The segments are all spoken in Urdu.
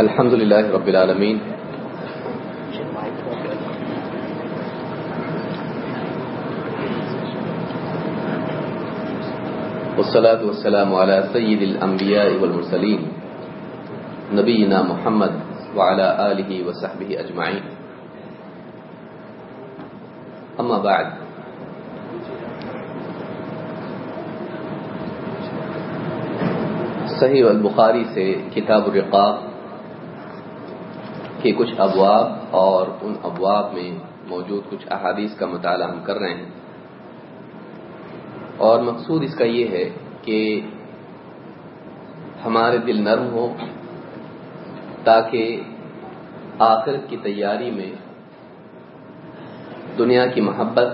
الحمد لله رب العالمين والصلاة والسلام على سيد الأنبياء والمرسلين، نبينا محمد وعلى آله وصحبه أجمعين. أما بعد، صحیح البخاری سے کتاب الرقاب کے کچھ ابواب اور ان ابواب میں موجود کچھ احادیث کا مطالعہ ہم کر رہے ہیں۔ اور مقصود اس کا یہ ہے کہ ہمارے دل نرم ہو تاکہ آخرت کی تیاری میں دنیا کی محبت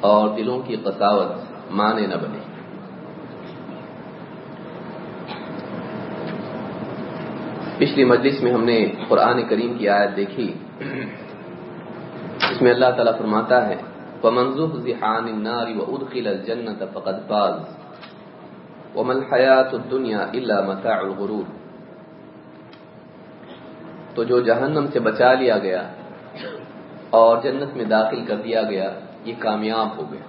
اور دلوں کی قساوت مانے نہ بنے۔ پچھلی مجلس میں ہم نے قرآن کریم کی آیت دیکھی۔ اس میں اللہ تعالیٰ فرماتا ہے ومنزح ذحان النار وادخل الجنة فقد فاز۔ وما الحياة الدنيا الا متاع الغرور۔ تو جو جہنم سے بچا لیا گیا اور جنت میں داخل کر دیا گیا، یہ کامیاب ہو گیا۔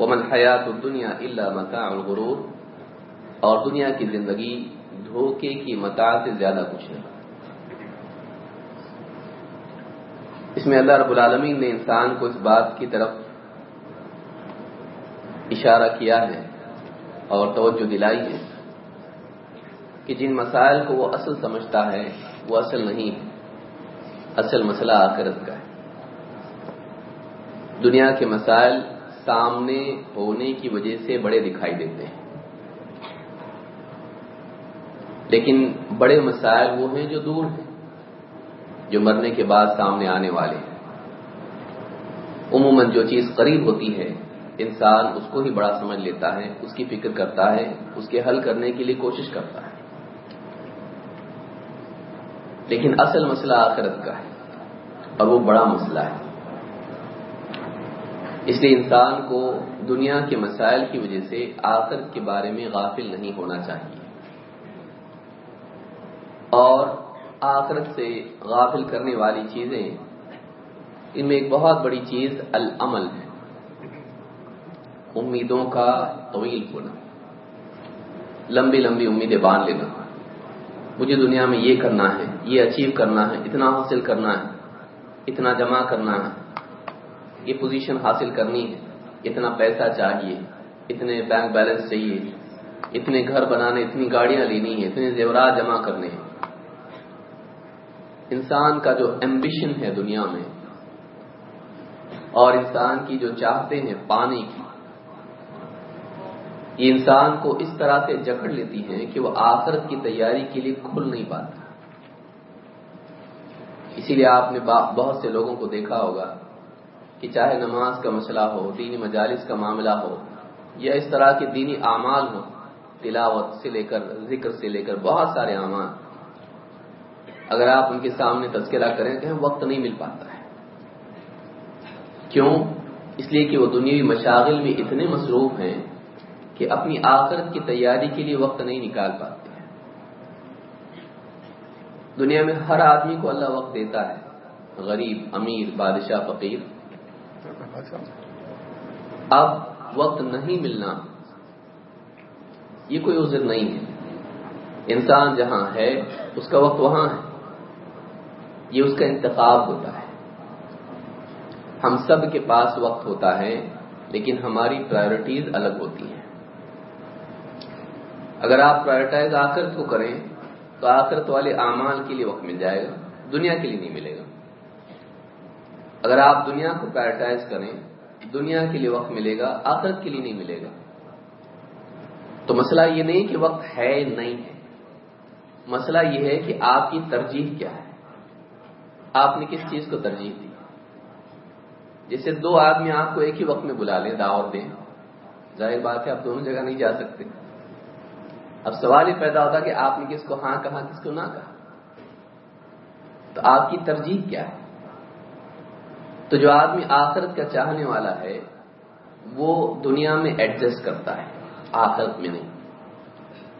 ومن حیات الدنیا الا متاع الغرور۔ اور دنیا کی زندگی دھوکے کی متا سے زیادہ کچھ نہیں۔ اس میں اللہ رب العالمین نے انسان کو اس بات کی طرف اشارہ کیا ہے اور توجہ دلائی ہے کہ جن مسائل کو وہ اصل سمجھتا ہے، وہ اصل نہیں ہے۔ اصل مسئلہ آخرت کا ہے۔ دنیا کے مسائل سامنے ہونے کی وجہ سے بڑے دکھائی دیتے ہیں۔ لیکن بڑے مسائل وہ ہیں جو دور ہیں، جو مرنے کے بعد سامنے آنے والے ہیں۔ عموماً جو چیز قریب ہوتی ہے، انسان اس کو ہی بڑا سمجھ لیتا ہے، اس کی فکر کرتا ہے، اس کے حل کرنے کے لیے کوشش کرتا ہے۔ لیکن اصل مسئلہ آخرت کا ہے، اور وہ بڑا مسئلہ ہے۔ اس لیے انسان کو دنیا کے مسائل کی وجہ سے آخرت کے بارے میں غافل نہیں ہونا چاہیے۔ اور آخرت سے غافل کرنے والی چیزیں، ان میں ایک بہت بڑی چیز العمل ہے۔ امیدوں کا طویل ہونا لمبی لمبی امیدیں باندھ لینا۔ مجھے دنیا میں یہ کرنا ہے، یہ اچیو کرنا ہے، اتنا حاصل کرنا ہے، اتنا جمع کرنا ہے۔ یہ پوزیشن حاصل کرنی ہے۔ اتنا پیسہ چاہیے، اتنے بینک بیلنس چاہیے، اتنے گھر بنانے، اتنی گاڑیاں لینی ہیں، اتنے زیورات جمع کرنے ہیں۔ انسان کا جو ایمبیشن ہے دنیا میں اور انسان کی جو چاہتے ہیں پانے کی، یہ انسان کو اس طرح سے جکڑ لیتی ہیں کہ وہ آخرت کی تیاری کے لیے کھل نہیں پاتا۔ اسی لیے آپ نے بہت سے لوگوں کو دیکھا ہوگا کہ چاہے نماز کا مسئلہ ہو، دینی مجالس کا معاملہ ہو، یا اس طرح کے دینی اعمال ہو تلاوت سے لے کر، ذکر سے لے کر بہت سارے اعمال۔ اگر آپ ان کے سامنے تذکرہ کریں کہ وقت نہیں مل پاتا ہے۔ کیوں؟ اس لیے کہ وہ دنیاوی مشاغل میں اتنے مصروف ہیں کہ اپنی آخرت کی تیاری کے لیے وقت نہیں نکال پاتے ہیں۔ دنیا میں ہر آدمی کو اللہ وقت دیتا ہے۔ غریب، امیر، بادشاہ، فقیر۔ اب وقت نہیں ملنا، یہ کوئی عذر نہیں ہے۔ انسان جہاں ہے، اس کا وقت وہاں ہے۔ یہ اس کا انتخاب ہوتا ہے۔ ہم سب کے پاس وقت ہوتا ہے، لیکن ہماری پرائرٹیز الگ ہوتی ہیں۔ اگر آپ پرائرٹائز آخرت کو کریں، تو آخرت والے اعمال کے لیے وقت مل جائے گا، دنیا کے لیے نہیں ملے گا۔ اگر آپ دنیا کو پرائرٹائز کریں، دنیا کے لیے وقت ملے گا، آخرت کے لیے نہیں ملے گا۔ تو مسئلہ یہ نہیں کہ وقت ہے نہیں ہے، مسئلہ یہ ہے کہ آپ کی ترجیح کیا ہے۔ آپ نے کس چیز کو ترجیح دی؟ جیسے دو آدمی آپ کو ایک ہی وقت میں بلا لیں، دعوت دیں۔ ظاہر بات ہے، آپ دونوں جگہ نہیں جا سکتے۔ اب سوال یہ پیدا ہوتا کہ آپ نے کس کو ہاں کہا، کس کو نہ کہا۔ تو آپ کی ترجیح کیا ہے؟ تو جو آدمی آخرت کا چاہنے والا ہے، وہ دنیا میں ایڈجسٹ کرتا ہے، آخرت میں نہیں۔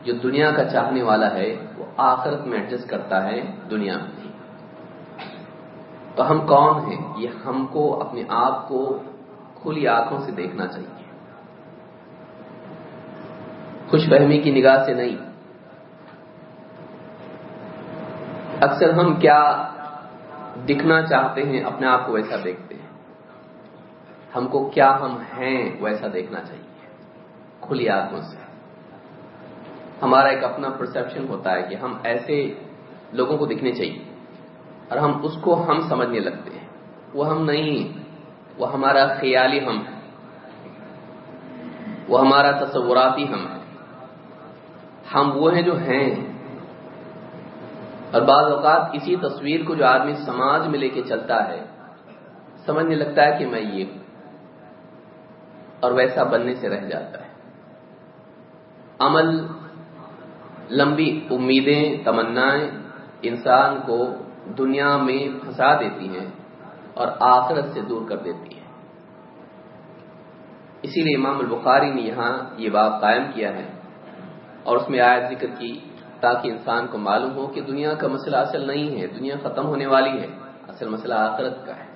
جو دنیا کا چاہنے والا ہے، وہ آخرت میں ایڈجسٹ کرتا ہے، دنیا میں نہیں۔ تو ہم کون ہیں؟ یہ ہم کو اپنے آپ کو کھلی آنکھوں سے دیکھنا چاہیے۔ خوش فہمی کی نگاہ سے نہیں۔ اکثر ہم کیا دکھنا چاہتے ہیں اپنے آپ کو ویسا دیکھتے ہیں۔ ہم کو کیا ہم ہیں ویسا دیکھنا چاہیے۔ کھلی آنکھوں سے۔ ہمارا ایک اپنا پرسپشن ہوتا ہے کہ ہم ایسے لوگوں کو دکھنے چاہیے۔ اور ہم اس کو ہم سمجھنے لگتے ہیں۔ وہ ہم نہیں، وہ ہمارا خیالی ہم ہے وہ ہمارا تصوراتی ہم ہے ہم وہ ہیں جو ہیں۔ اور بعض اوقات اسی تصویر کو جو آدمی سماج میں لے کے چلتا ہے، سمجھنے لگتا ہے کہ میں یہ ہوں۔ اور ویسا بننے سے رہ جاتا ہے۔ عمل، لمبی امیدیں، تمنائیں انسان کو دنیا میں پھنسا دیتی ہیں اور آخرت سے دور کر دیتی ہیں۔ اسی لیے امام البخاری نے یہاں یہ بات قائم کیا ہے اور اس میں آیت ذکر کی تاکہ انسان کو معلوم ہو کہ دنیا کا مسئلہ اصل نہیں ہے، دنیا ختم ہونے والی ہے، اصل مسئلہ آخرت کا ہے۔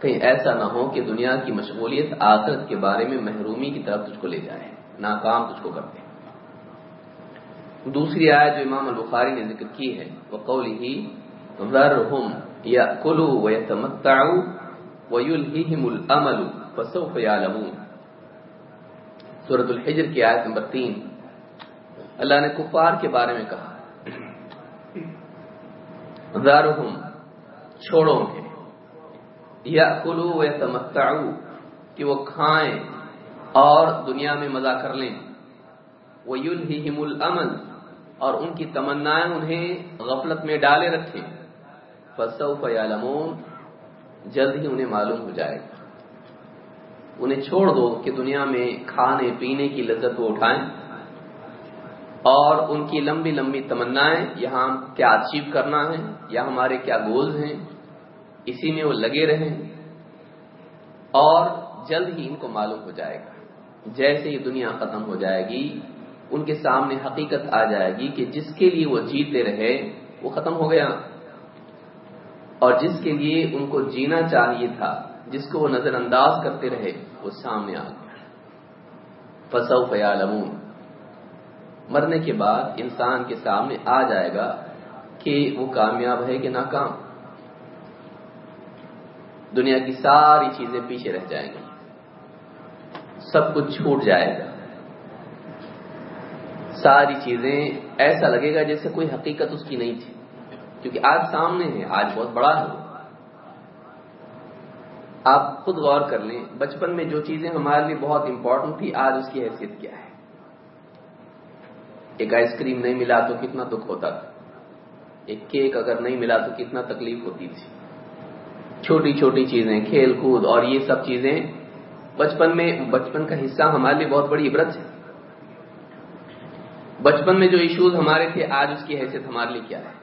کہیں ایسا نہ ہو کہ دنیا کی مشغولیت آخرت کے بارے میں محرومی کی طرف تجھ کو لے جائے، ناکام تجھ کو کرتے دوسری آیت جو امام البخاری نے ذکر کی ہے وہ قول ہی ذرهم يأكلوا ويتمتعوا ويلههم الأمل فسوف يعلمون. سورة الحجر کی آیت نمبر تین. اللہ نے کفار کے بارے میں کہا، ذرهم چھوڑو گے یأکلوا ويتمتعوا، کہ وہ کھائیں اور دنیا میں مزہ کر لیں۔ وَيُلْهِهِمُ الْأَمَلِ، اور ان کی تمنائیں انہیں غفلت میں ڈالے رکھیں۔ فسوف یعلمون جلد ہی انہیں معلوم ہو جائے گا۔ انہیں چھوڑ دو کہ دنیا میں کھانے پینے کی لذت کو اٹھائیں۔ اور ان کی لمبی لمبی تمنائیں، یہاں کیا اچیو کرنا ہے، یا ہمارے کیا گولز ہیں۔ اسی میں وہ لگے رہیں۔ اور جلد ہی ان کو معلوم ہو جائے گا۔ جیسے ہی دنیا ختم ہو جائے گی، ان کے سامنے حقیقت آ جائے گی کہ جس کے لیے وہ جیتے رہے، وہ ختم ہو گیا۔ اور جس کے لیے ان کو جینا چاہیے تھا، جس کو وہ نظر انداز کرتے رہے، وہ سامنے آ گیا۔ فسو فیالمون مرنے کے بعد انسان کے سامنے آ جائے گا کہ وہ کامیاب ہے کہ ناکام۔ دنیا کی ساری چیزیں پیچھے رہ جائیں گی۔ سب کچھ چھوٹ جائے گا۔ ساری چیزیں ایسا لگے گا جیسے کوئی حقیقت اس کی نہیں تھی۔ کیونکہ آج سامنے ہے، آج بہت بڑا ہے۔ آپ خود غور کر لیں، بچپن میں جو چیزیں ہمارے لیے بہت امپورٹنٹ تھی آج اس کی حیثیت کیا ہے؟ ایک آئس کریم نہیں ملا تو کتنا دکھ ہوتا تھا۔ ایک کیک اگر نہیں ملا تو کتنا تکلیف ہوتی تھی۔ چھوٹی چھوٹی چیزیں، کھیل کود اور یہ سب چیزیں بچپن میں، بچپن کا حصہ ہمارے لیے بہت بڑی عبرت ہے۔ بچپن میں جو ایشوز ہمارے تھے، آج اس کی حیثیت ہمارے لیے کیا ہے؟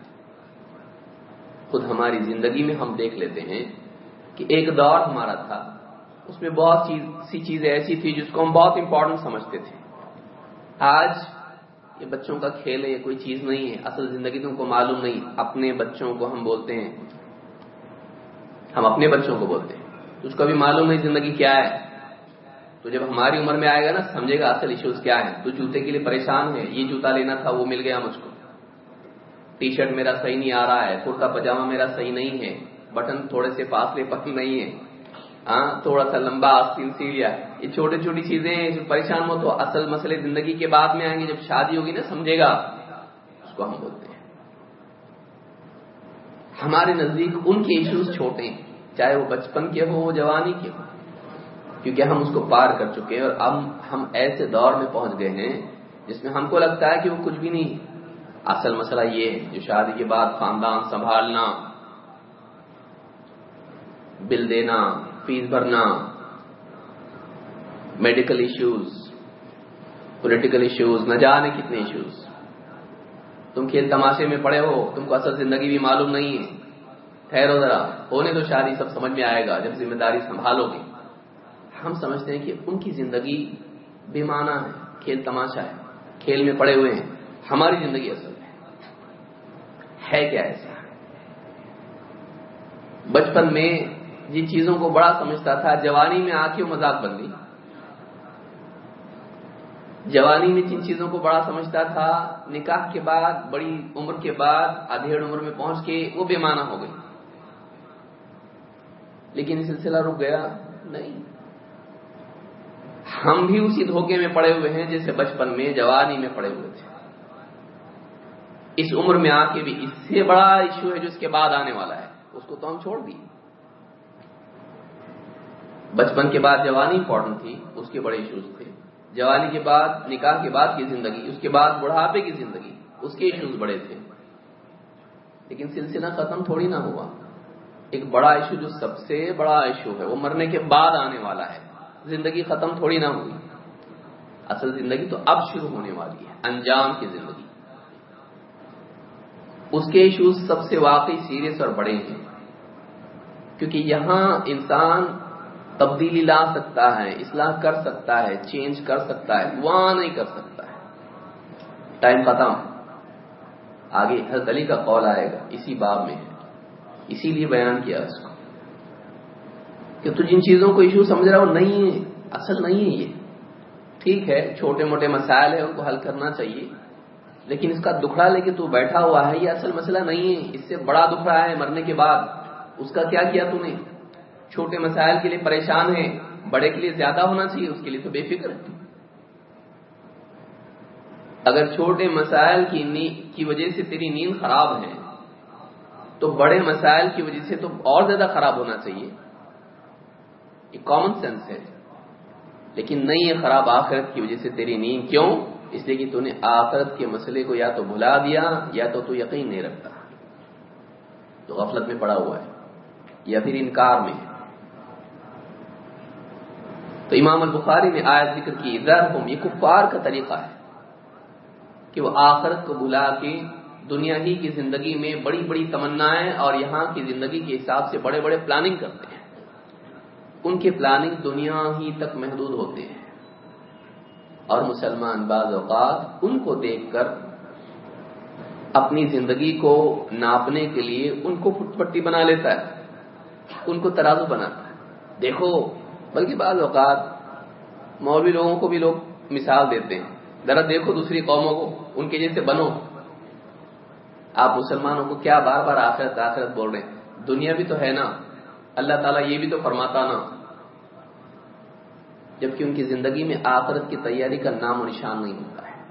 خود ہماری زندگی میں ہم دیکھ لیتے ہیں کہ ایک دور ہمارا تھا۔ اس میں بہت سی چیزیں ایسی تھی جس کو ہم بہت امپورٹنٹ سمجھتے تھے۔ آج یہ بچوں کا کھیل ہے، یہ کوئی چیز نہیں ہے۔ اصل زندگی تم کو معلوم نہیں، اپنے بچوں کو ہم بولتے ہیں۔ ہم اپنے بچوں کو بولتے ہیں۔ اس کو بھی معلوم نہیں زندگی کیا ہے۔ تو جب ہماری عمر میں آئے گا نا، سمجھے گا اصل ایشوز کیا ہے تو جوتے کے لیے پریشان ہے، یہ جوتا لینا تھا، وہ مل گیا مجھ کو۔ ٹی شرٹ میرا صحیح نہیں آ رہا ہے، کرتا پجامہ میرا صحیح نہیں ہے، بٹن تھوڑے سے فاصلے پک نہیں ہے ہاں تھوڑا سا لمبا آستین سیڑھیا یہ چھوٹی چھوٹی چیزیں پریشان ہو تو اصل مسئلے زندگی کے بعد میں آئیں گے۔ جب شادی ہوگی نا، سمجھے گا۔ اس کو ہم بولتے ہیں۔ ہمارے نزدیک ان کے ایشوز چھوٹے ہیں، چاہے وہ بچپن کے ہو وہ جوانی کے ہو کیونکہ ہم اس کو پار کر چکے ہیں اور اب ہم ایسے دور میں پہنچ گئے ہیں جس میں ہم کو لگتا ہے کہ وہ کچھ بھی نہیں اصل مسئلہ یہ ہے جو شادی کے بعد خاندان سنبھالنا، بل دینا، فیس بھرنا، میڈیکل ایشوز، پولیٹیکل ایشوز، نہ جانے کتنے ایشوز۔ تم کھیل تماشے میں پڑے ہو، تم کو اصل زندگی بھی معلوم نہیں ہے۔ ٹھہرو ذرا، ہونے تو شادی سب سمجھ میں آئے گا جب ذمہ داری سنبھالو گے۔ ہم سمجھتے ہیں کہ ان کی زندگی بے معنی ہے، کھیل تماشا ہے، کھیل میں پڑے ہوئے ہیں۔ ہماری زندگی اصل ہے کیا ایسا؟ بچپن میں جن چیزوں کو بڑا سمجھتا تھا، جوانی میں آ کے وہ مذاق بن گئی۔ جوانی میں جن چیزوں کو بڑا سمجھتا تھا، نکاح کے بعد، بڑی عمر کے بعد ادھیڑ عمر میں پہنچ کے وہ بے معنی ہو گئی۔ لیکن سلسلہ رک گیا۔ نہیں۔ ہم بھی اسی دھوکے میں پڑے ہوئے ہیں جیسے بچپن میں، جوانی میں پڑے ہوئے تھے۔ اس عمر میں آ کے بھی اس سے بڑا ایشو ہے جو اس کے بعد آنے والا ہے، اس کو تو ہم چھوڑ دیے۔ بچپن کے بعد جوانی امپورٹنٹ تھی، اس کے بڑے ایشوز تھے۔ جوانی کے بعد، نکاح کے بعد کی زندگی، اس کے بعد بڑھاپے کی زندگی، اس کے ایشوز بڑے تھے۔ لیکن سلسلہ ختم تھوڑی نہ ہوا۔ ایک بڑا ایشو جو سب سے بڑا ایشو ہے، وہ مرنے کے بعد آنے والا ہے۔ زندگی ختم تھوڑی نہ ہوئی۔ اصل زندگی تو اب شروع ہونے والی ہے، انجام کی زندگی۔ اس کے ایشوز سب سے واقعی سیریس اور بڑے ہیں۔ کیونکہ یہاں انسان تبدیلی لا سکتا ہے، اصلاح کر سکتا ہے چینج کر سکتا ہے وہاں نہیں کر سکتا ہے۔ ٹائم ختم۔ آگے حضرت علی کا قول آئے گا، اسی باب میں ہے۔ اسی لیے بیان کیا اس کو۔ کہ تو جن چیزوں کو ایشو سمجھ رہا وہ نہیں ہے، اصل نہیں ہے یہ۔ ٹھیک ہے، چھوٹے موٹے مسائل ہیں، ان کو حل کرنا چاہیے۔ لیکن اس کا دکھڑا لے کے تو بیٹھا ہوا ہے، یہ اصل مسئلہ نہیں ہے۔ اس سے بڑا دکھڑا ہے مرنے کے بعد۔ اس کا کیا کیا تو نے؟ چھوٹے مسائل کے لیے پریشان ہے بڑے کے لیے زیادہ ہونا چاہیے، اس کے لیے تو بے فکر ہے۔ اگر چھوٹے مسائل کی کی وجہ سے تیری نیند خراب ہے، تو بڑے مسائل کی وجہ سے تو اور زیادہ خراب ہونا چاہیے۔ یہ کامن سینس ہے۔ لیکن نہیں ہے خراب آخرت کی وجہ سے تیری نیند کیوں؟ اس لیے کہ تو نے آخرت کے مسئلے کو یا تو بھلا دیا یا تو تو یقین نہیں رکھتا۔ تو غفلت میں پڑا ہوا ہے یا پھر انکار میں تو امام البخاری نے آیت ذکر کی ادھر یہ کفار کا طریقہ ہے کہ وہ آخرت کو بلا کے دنیا ہی کی زندگی میں بڑی بڑی تمنائیں اور یہاں کی زندگی کے حساب سے بڑے بڑے پلاننگ کرتے ہیں۔ ان کے پلاننگ دنیا ہی تک محدود ہوتے ہیں۔ اور مسلمان بعض اوقات ان کو دیکھ کر اپنی زندگی کو ناپنے کے لیے ان کو فٹ پٹی بنا لیتا ہے، ان کو ترازو بناتا ہے۔ دیکھو، بلکہ بعض اوقات مولوی لوگوں کو بھی لوگ مثال دیتے ہیں۔ ذرا دیکھو دوسری قوموں کو، ان کے جیسے بنو۔ آپ مسلمانوں کو کیا بار بار آخرت آخرت بول رہے ہیں؟ دنیا بھی تو ہے نا۔ اللہ تعالیٰ یہ بھی تو فرماتا نا۔ جبکہ ان کی زندگی میں آخرت کی تیاری کا نام و نشان نہیں ہوتا ہے۔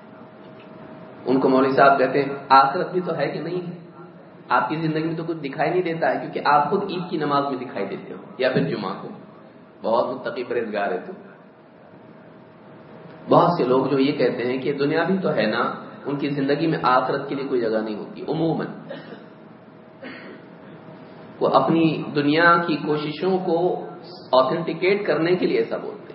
ان کو مولوی صاحب کہتے ہیں، آخرت بھی تو ہے کہ نہیں آپ کی زندگی میں تو کچھ دکھائی نہیں دیتا ہے، کیونکہ آپ خود عید کی نماز میں دکھائی دیتے ہو، یا پھر جمعہ کو۔ بہت متقی پرہزگار ہے تو۔ بہت سے لوگ جو یہ کہتے ہیں کہ دنیا بھی تو ہے نا، ان کی زندگی میں آخرت کے لیے کوئی جگہ نہیں ہوتی، عموماً۔ وہ اپنی دنیا کی کوششوں کو آتھینٹیکیٹ کرنے کے لیے ایسا بولتے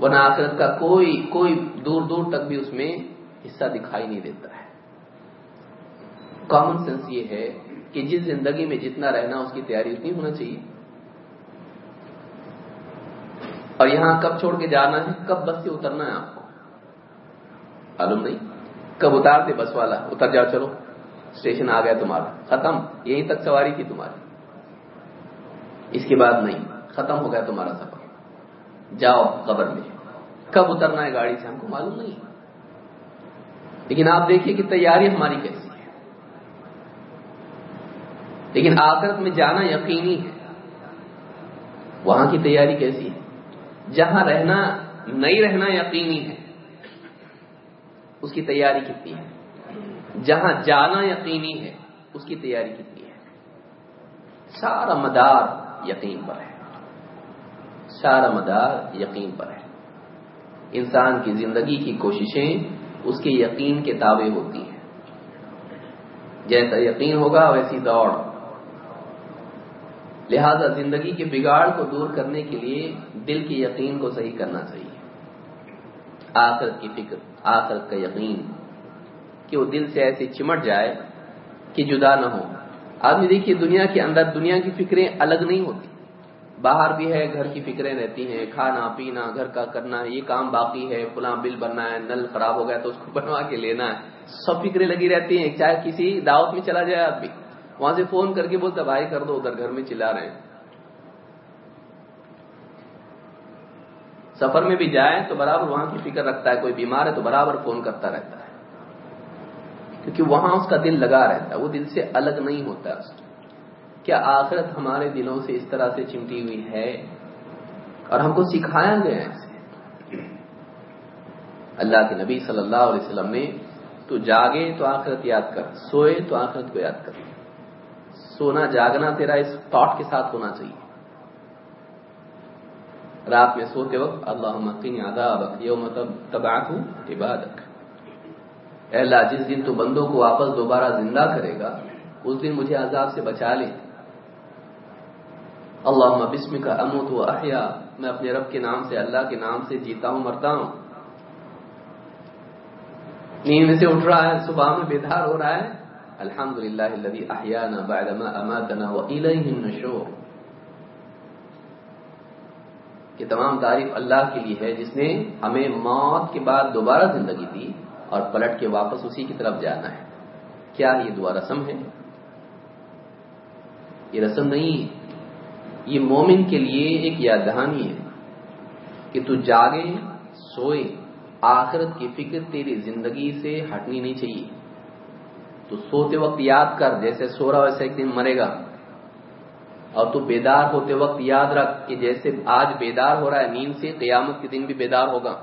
ورنہ آخرت کا کوئی کوئی دور دور تک بھی اس میں حصہ دکھائی نہیں دیتا ہے۔ کامن سینس یہ ہے کہ جس زندگی میں جتنا رہنا اس کی تیاری اتنی ہونا چاہیے۔ اور یہاں کب چھوڑ کے جانا ہے؟ کب بس سے اترنا ہے آپ کو؟ معلوم نہیں۔ کب اتارتے بس والا؟ اتر جاؤ، چلو۔ اسٹیشن آ گیا تمہارا۔ ختم۔ یہیں تک سواری تھی تمہاری۔ اس کے بعد نہیں۔ ختم ہو گیا تمہارا سفر۔ جاؤ قبر میں۔ کب اترنا ہے گاڑی سے ہم کو معلوم نہیں۔ لیکن آپ دیکھیے کہ تیاری ہماری کیسی ہے۔ لیکن آخرت میں جانا یقینی ہے۔ وہاں کی تیاری کیسی ہے؟ جہاں رہنا نہیں رہنا یقینی ہے، اس کی تیاری کتنی ہے؟ جہاں جانا یقینی ہے، اس کی تیاری کتنی ہے؟ سارا مدار یقین پر ہے۔ سارا مدار یقین پر ہے انسان کی زندگی کی کوششیں اس کے یقین کے تابع ہوتی ہیں۔ جیسا یقین ہوگا ویسی دوڑ۔ لہذا زندگی کے بگاڑ کو دور کرنے کے لیے دل کے یقین کو صحیح کرنا چاہیے۔ آخرت کی فکر، آخرت کا یقین۔ کہ وہ دل سے ایسے چمٹ جائے کہ جدا نہ ہو۔ آدمی دیکھیے دنیا کے اندر دنیا کی فکریں الگ نہیں ہوتی۔ باہر بھی ہے، گھر کی فکریں رہتی ہیں، کھانا، پینا، گھر کا کرنا، یہ کام باقی ہے، فلاں بل بننا ہے، نل خراب ہو گیا تو اس کو بنوا کے لینا ہے۔ سب فکریں لگی رہتی ہیں، چاہے کسی دعوت میں چلا جائے آدمی۔ وہاں سے فون کر کے بولتا بھائی کر دو، ادھر گھر میں چلا رہے ہیں۔ سفر میں بھی جائے تو برابر وہاں کی فکر رکھتا ہے، کوئی بیمار ہے تو برابر فون کرتا رہتا ہے۔ کیونکہ وہاں اس کا دل لگا رہتا ہے، وہ دل سے الگ نہیں ہوتا۔ ہے کیا آخرت ہمارے دلوں سے اس طرح سے چمٹی ہوئی ہے اور ہم کو سکھایا گیا ہے اللہ کے نبی صلی اللہ علیہ وسلم نے، تو جاگے تو آخرت یاد کر، سوئے تو آخرت کو یاد کر۔ سونا جاگنا تیرا اس تھاٹ کے ساتھ ہونا چاہیے۔ رات میں سوتے وقت اللہ عذابک یوم تبعث عبادک۔ اے اللہ، جس دن تو بندوں کو واپس دوبارہ زندہ کرے گا، اس دن مجھے عذاب سے بچا لے۔ اللہ بسم کا اموت و احیا۔ میں اپنے رب کے نام سے، اللہ کے نام سے جیتا ہوں، مرتا ہوں۔ نیند سے اٹھ رہا ہے، صبح میں بیدار ہو رہا ہے۔ الحمد للہ احیانا بعدما اماتنا وإلیہ النشور۔ کہ تمام تعریف اللہ کے لیے ہے، جس نے ہمیں موت کے بعد دوبارہ زندگی دی اور پلٹ کے واپس اسی کی طرف جانا ہے۔ کیا یہ دعا رسم ہے؟ یہ رسم نہیں ہے یہ مومن کے لیے ایک یاد دہانی ہے کہ تو جاگے، سوئے، آخرت کی فکر تیری زندگی سے ہٹنی نہیں چاہیے۔ تو سوتے وقت یاد کر، جیسے سو رہا ویسے ایک دن مرے گا۔ اور تو بیدار ہوتے وقت یاد رکھ کہ جیسے آج بیدار ہو رہا ہے، نیند سے قیامت کے دن بھی بیدار ہوگا۔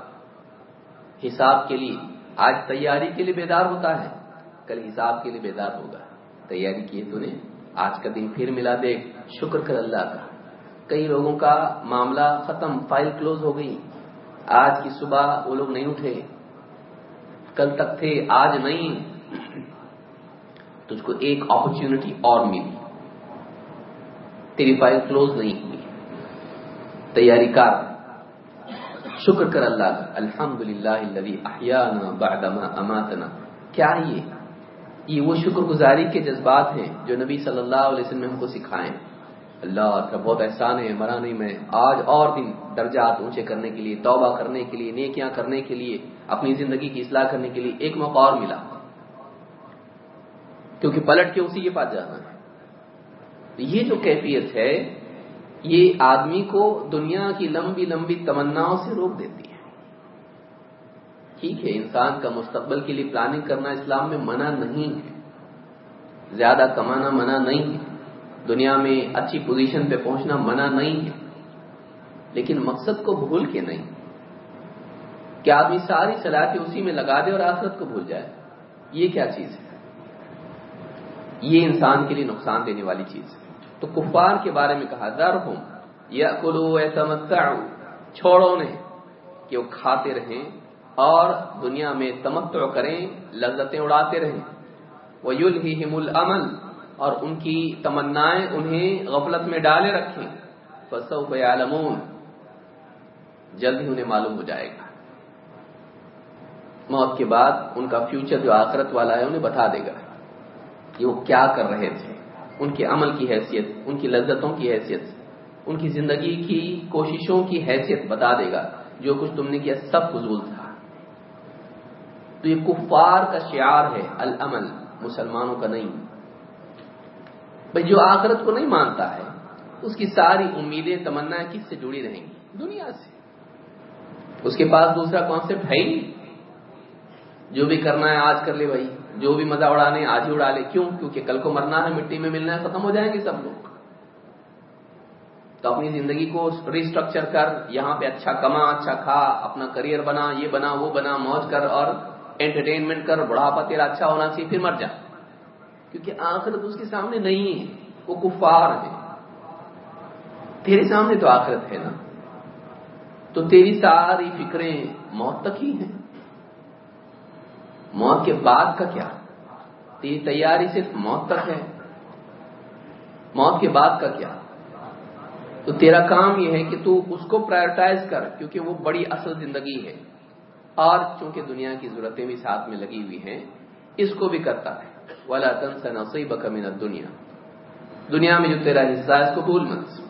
حساب کے لیے، آج تیاری کے لیے بیدار ہوتا ہے، کل حساب کے لیے بیدار ہوگا۔ تیاری کی تو نے، آج کا دن پھر ملا دیکھ شکر کر اللہ کا۔ کئی لوگوں کا معاملہ ختم، فائل کلوز ہو گئی۔ آج کی صبح وہ لوگ نہیں اٹھے۔ کل تک تھے، آج نہیں۔ تجھ کو ایک اپرچونٹی اور ملی۔ تیری فائل کلوز نہیں ہوئی۔ تیاری کر۔ شکر کر اللہ۔ کا الحمد للہ اماتنا۔ کیا یہ؟ یہ وہ شکر گزاری کے جذبات ہیں جو نبی صلی اللہ علیہ وسلم نے ہم کو سکھائے۔ اللہ کا بہت احسان ہے مرا نہیں میں آج اور دن درجات اونچے کرنے کے لیے، توبہ کرنے کے لیے، نیکیاں کرنے کے لیے، اپنی زندگی کی اصلاح کرنے کے لیے ایک موقع اور ملا۔ کیونکہ پلٹ کے اسی کے پاس جانا ہے۔ یہ جو کیفیت ہے، یہ آدمی کو دنیا کی لمبی لمبی تمناؤں سے روک دیتی ہے۔ ٹھیک ہے، انسان کا مستقبل کے لیے پلاننگ کرنا اسلام میں منع نہیں ہے۔ زیادہ کمانا منع نہیں ہے۔ دنیا میں اچھی پوزیشن پہ پہنچنا منع نہیں ہے۔ لیکن مقصد کو بھول کے نہیں۔ کیا آدمی ساری صلاحیتیں اسی میں لگا دے اور آخرت کو بھول جائے۔ یہ کیا چیز ہے؟ یہ انسان کے لیے نقصان دینے والی چیز ہے۔ تو کفار کے بارے میں کہا در ہوں یا کلو چھوڑو نے کہ وہ کھاتے رہیں اور دنیا میں تمتع کریں، لذتیں اڑاتے رہیں۔ وہ یل ہی اور ان کی تمنائیں انہیں غفلت میں ڈالے رکھیں۔ فسو عالمون جلد ہی انہیں معلوم ہو جائے گا۔ موت کے بعد ان کا فیوچر جو آخرت والا ہے انہیں بتا دے گا۔ کہ وہ کیا کر رہے تھے۔ ان کے عمل کی حیثیت، ان کی لذتوں کی حیثیت، ان کی زندگی کی کوششوں کی حیثیت بتا دے گا۔ جو کچھ تم نے کیا سب فضول تھا۔ تو یہ کفار کا شعار ہے، العمل، مسلمانوں کا نہیں۔ بھائی جو آخرت کو نہیں مانتا ہے، اس کی ساری امیدیں، تمنا کس سے جڑی رہیں گی؟ دنیا سے۔ اس کے پاس دوسرا کانسیپٹ ہے ہی جو بھی کرنا ہے آج کر لے بھائی۔ جو بھی مزہ اڑانے آج ہی اڑا لے۔ کیوں؟ کیونکہ کل کو مرنا ہے، مٹی میں ملنا ہے، ختم ہو جائیں گے سب لوگ۔ تو اپنی زندگی کو ریسٹرکچر کر، یہاں پہ اچھا کما اچھا کھا، اپنا کریئر بنا، یہ بنا، وہ بنا، موج کر اور انٹرٹینمنٹ کر، بڑھاپا تیرا اچھا ہونا چاہیے، پھر مر جا۔ کیونکہ آخرت اس کے سامنے نہیں ہے، وہ کفار ہے۔ تیرے سامنے تو آخرت ہے نا۔ تو تیری ساری فکریں موت تک ہی ہیں۔ موت کے بعد کا کیا؟ تیری تیاری صرف موت تک ہے۔ موت کے بعد کا کیا؟ تو تیرا کام یہ ہے کہ تو اس کو پرائرٹائز کر، کیونکہ وہ بڑی اصل زندگی ہے۔ اور چونکہ دنیا کی ضرورتیں بھی ساتھ میں لگی ہوئی ہیں، اس کو بھی کرتا ہے۔ والا تن نصیب من دنیا دنیا میں جو تیرا حصہ ہے، اس کو بھول مت۔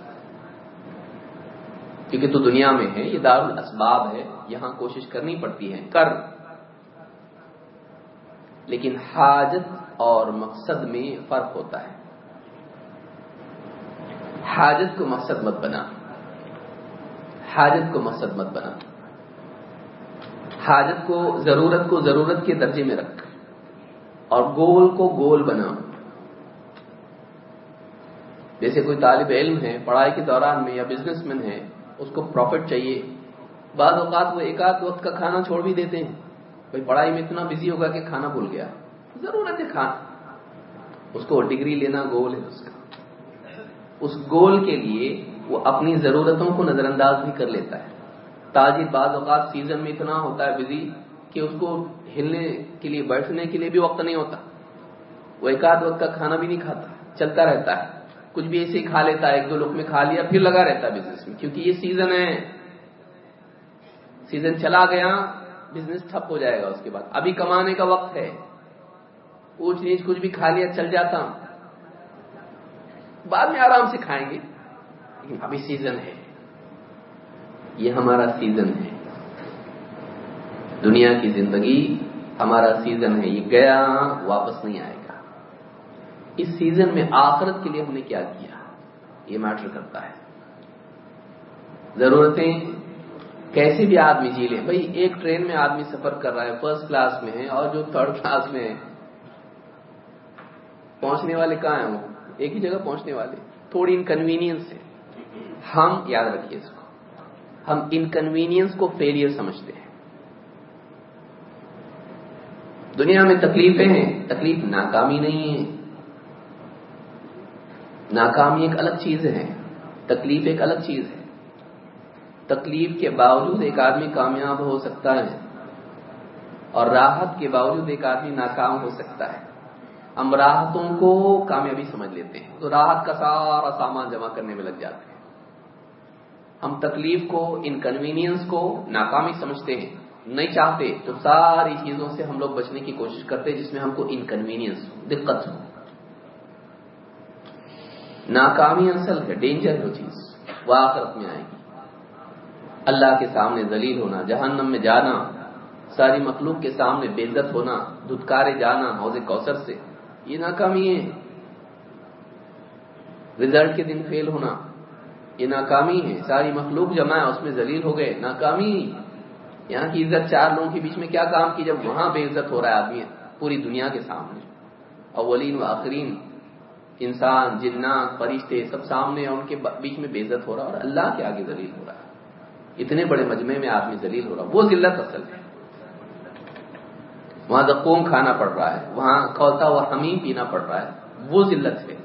کیونکہ تو دنیا میں ہے، یہ دار الاسباب ہے، یہاں کوشش کرنی پڑتی ہے۔ کر۔ لیکن حاجت اور مقصد میں فرق ہوتا ہے۔ حاجت کو مقصد مت بنا۔ حاجت کو مقصد مت بنا۔ حاجت کو، ضرورت کو، ضرورت کے درجے میں رکھ۔ اور گول کو گول بنا۔ جیسے کوئی طالب علم ہے، پڑھائی کے دوران میں یا بزنس مین ہے، اس کو پروفٹ چاہیے۔ بعض اوقات وہ ایک آدھ وقت کا کھانا چھوڑ بھی دیتے ہیں۔ بھائی، پڑھائی میں اتنا بزی ہوگا کہ کھانا بھول گیا۔ ضرورت ہے کھانا۔ اس کو ڈگری لینا گول ہے اس کا۔ اس گول کے لیے وہ اپنی ضرورتوں کو نظر انداز بھی کر لیتا ہے۔ تاجر بعض اوقات سیزن میں اتنا ہوتا ہے بزی کہ اس کو ہلنے کے لیے بیٹھنے کے لیے بھی وقت نہیں ہوتا۔ وہ ایک آدھ وقت کا کھانا بھی نہیں کھاتا، چلتا رہتا ہے۔ کچھ بھی ایسے ہی کھا لیتا ہے، ایک دو لوگ میں کھا لیا، پھر لگا رہتا ہے بزنس میں۔ کیونکہ یہ سیزن ہے۔ سیزن چلا گیا بزنس ٹھپ ہو جائے گا اس کے بعد۔ ابھی کمانے کا وقت ہے۔ اونچ نیچ کچھ بھی کھا لیا، چل جاتا۔ ہوں بعد میں آرام سے کھائیں گے۔ لیکن ابھی سیزن ہے۔ یہ ہمارا سیزن ہے۔ دنیا کی زندگی ہمارا سیزن ہے، یہ گیا، واپس نہیں آئے گا۔ اس سیزن میں آخرت کے لیے ہم نے کیا کیا؟ یہ میٹر کرتا ہے۔ ضرورتیں کیسے بھی آدمی جی لے، بھائی، ایک ٹرین میں آدمی سفر کر رہا ہے فرسٹ کلاس میں ہے اور جو تھرڈ کلاس میں ہے۔ پہنچنے والے کہاں ہیں وہ؟ ایک ہی جگہ پہنچنے والے۔ تھوڑی انکنوینئنس ہے۔ ہم یاد رکھیے اس کو۔ ہم انکنوینئنس کو فیلئر سمجھتے ہیں۔ دنیا میں تکلیفیں ہیں، تکلیف ناکامی نہیں ہے۔ ناکامی ایک الگ چیز ہے، تکلیف ایک الگ چیز ہے۔ تکلیف کے باوجود ایک آدمی کامیاب ہو سکتا ہے اور راحت کے باوجود ایک آدمی ناکام ہو سکتا ہے۔ ہم راحتوں کو کامیابی سمجھ لیتے ہیں، تو راحت کا سارا سامان جمع کرنے میں لگ جاتے ہیں۔ ہم تکلیف کو، انکنوینئنس کو ناکامی سمجھتے ہیں۔ نہیں چاہتے، تو ساری چیزوں سے ہم لوگ بچنے کی کوشش کرتے جس میں ہم کو انکنوینئنس ہو، دقت ہو۔ ناکامی اصل ہے ڈینجر ہو چیز۔ وہ آخرت میں آئے گی۔ اللہ کے سامنے ذلیل ہونا، جہنم میں جانا، ساری مخلوق کے سامنے بےزت ہونا، دھتکارے جانا حوض کوثر سے، یہ ناکامی ہے۔ رزلٹ کے دن فیل ہونا، یہ ناکامی ہے۔ ساری مخلوق جمع ہے، اس میں ذلیل ہو گئے، ناکامی۔ یہاں کی عزت چار لوگوں کے بیچ میں کیا کام کی جب وہاں بے عزت ہو رہا ہے آدمی؟ پوری دنیا کے سامنے۔ اولین و آخرین، انسان، جنات، فرشتے سب سامنے اور ان کے بیچ میں بے عزت ہو رہا ہے اور اللہ کے آگے ذلیل ہو رہا ہے۔ اتنے بڑے مجمع میں آدمی ذلیل ہو رہا ہے۔ وہ ذلت اصل ہے۔ وہاں دقوم کھانا پڑ رہا ہے، وہاں کھولتا ہوا حمیم پینا پڑ رہا ہے۔ وہ ذلت ہے۔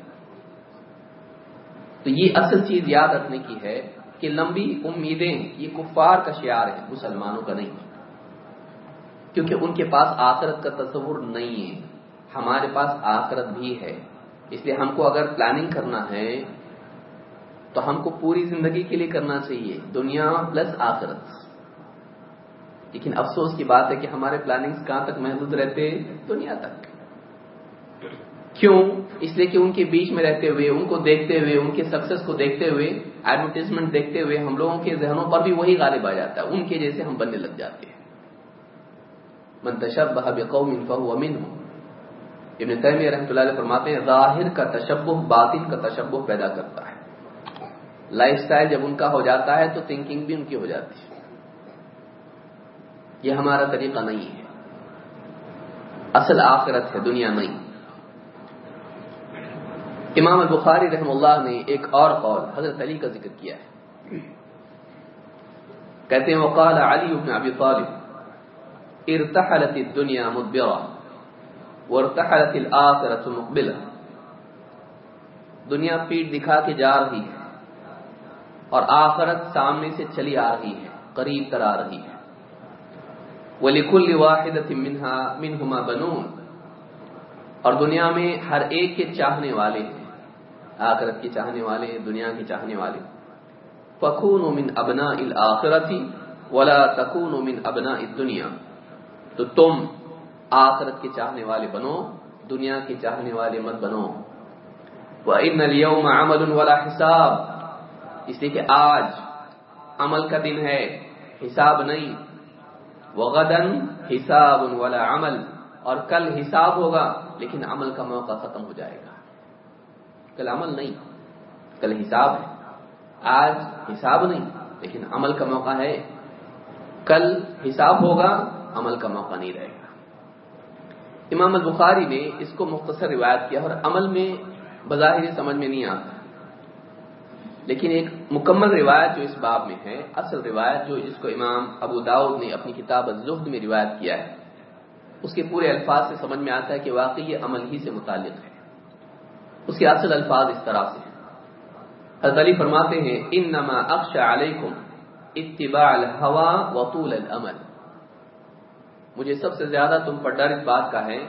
تو یہ اصل چیز یاد رکھنے کی ہے کہ لمبی امیدیں یہ کفار کا شعار ہے، مسلمانوں کا نہیں۔ کیونکہ ان کے پاس آخرت کا تصور نہیں ہے۔ ہمارے پاس آخرت بھی ہے۔ اس لیے ہم کو اگر پلاننگ کرنا ہے، تو ہم کو پوری زندگی کے لیے کرنا چاہیے، دنیا پلس آخرت۔ لیکن افسوس کی بات ہے کہ ہمارے پلاننگ کہاں تک محدود رہتے؟ دنیا تک۔ کیوں؟ اس لیے کہ ان کے بیچ میں رہتے ہوئے، ان کو دیکھتے ہوئے، ان کے سکسس کو دیکھتے ہوئے ایڈورٹیزمنٹ دیکھتے ہوئے ہم لوگوں کے ذہنوں پر بھی وہی غالب آ جاتا ہے، ان کے جیسے ہم بننے لگ جاتے ہیں۔ منتشب بقوم فهو منهم ابن تیمیہ رحمۃ اللہ علیہ فرماتے ہیں، ظاہر کا تشبہ باطن کا تشبہ پیدا کرتا ہے۔ لائف سٹائل جب ان کا ہو جاتا ہے تو تھنکنگ بھی ان کی ہو جاتی ہے۔ یہ ہمارا طریقہ نہیں ہے۔ اصل آخرت ہے، دنیا نہیں۔ امام البخاری رحم اللہ نے ایک اور قول حضرت علی کا ذکر کیا ہے۔ کہتے ہیں، وقال علی بن ابی طالب، ارتحلت الدنيا مدبرا وارتحلت الاخرة مقبلا دنیا پیٹ دکھا کے جا رہی ہے اور آخرت سامنے سے چلی آ رہی ہے، قریب تر آ رہی ہے۔ وَلِكُلِّ وَاحِدَةٍ مِّنْهَا مِنْهُمَا بَنُونَ۔ اور دنیا میں ہر ایک کے چاہنے والے ہیں۔ آخرت کے چاہنے والے، دنیا کے چاہنے والے۔ فکون من ابنا الآخرتی ولا تکون من ابنا دنیا تو تم آخرت کے چاہنے والے بنو، دنیا کے چاہنے والے مت بنو۔ وہ ان اليوم عمل ولا حساب۔ اس لیے کہ آج عمل کا دن ہے، حساب نہیں۔ وغدن حساب والا عمل۔ اور کل حساب ہوگا، لیکن عمل کا موقع ختم ہو جائے گا۔ کل عمل نہیں، کل حساب ہے۔ آج حساب نہیں، لیکن عمل کا موقع ہے۔ کل حساب ہوگا، عمل کا موقع نہیں رہے گا۔ امام البخاری نے اس کو مختصر روایت کیا اور عمل میں بظاہر سمجھ میں نہیں آتا۔ لیکن ایک مکمل روایت جو اس باب میں ہے، اصل روایت جو جس کو امام ابو داؤد نے اپنی کتاب الزہد میں روایت کیا ہے، اس کے پورے الفاظ سے سمجھ میں آتا ہے کہ واقعی یہ عمل ہی سے متعلق ہے۔ اس کے اصل الفاظ اس طرح سے حضرت علی فرماتے ہیں ان نما اکش علیکم اتباع الحوا وطول العمل مجھے سب سے زیادہ تم پر ڈر اس بات کا ہے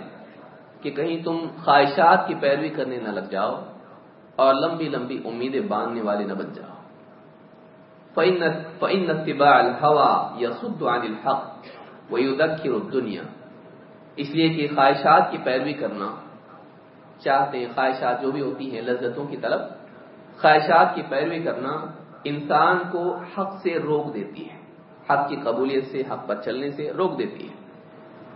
کہ کہیں تم خواہشات کی پیروی کرنے نہ لگ جاؤ اور لمبی لمبی امیدیں باندھنے والے نہ بن جاؤ۔ فعن اتباع الحوا یسد عن الحق ویذکر الدنیا اس لیے کہ خواہشات کی پیروی کرنا چاہتے ہیں، خواہشات جو بھی ہوتی ہیں، لذتوں کی طرف خواہشات کی پیروی کرنا انسان کو حق سے روک دیتی ہے۔ حق کی قبولیت سے، حق پر چلنے سے روک دیتی ہے۔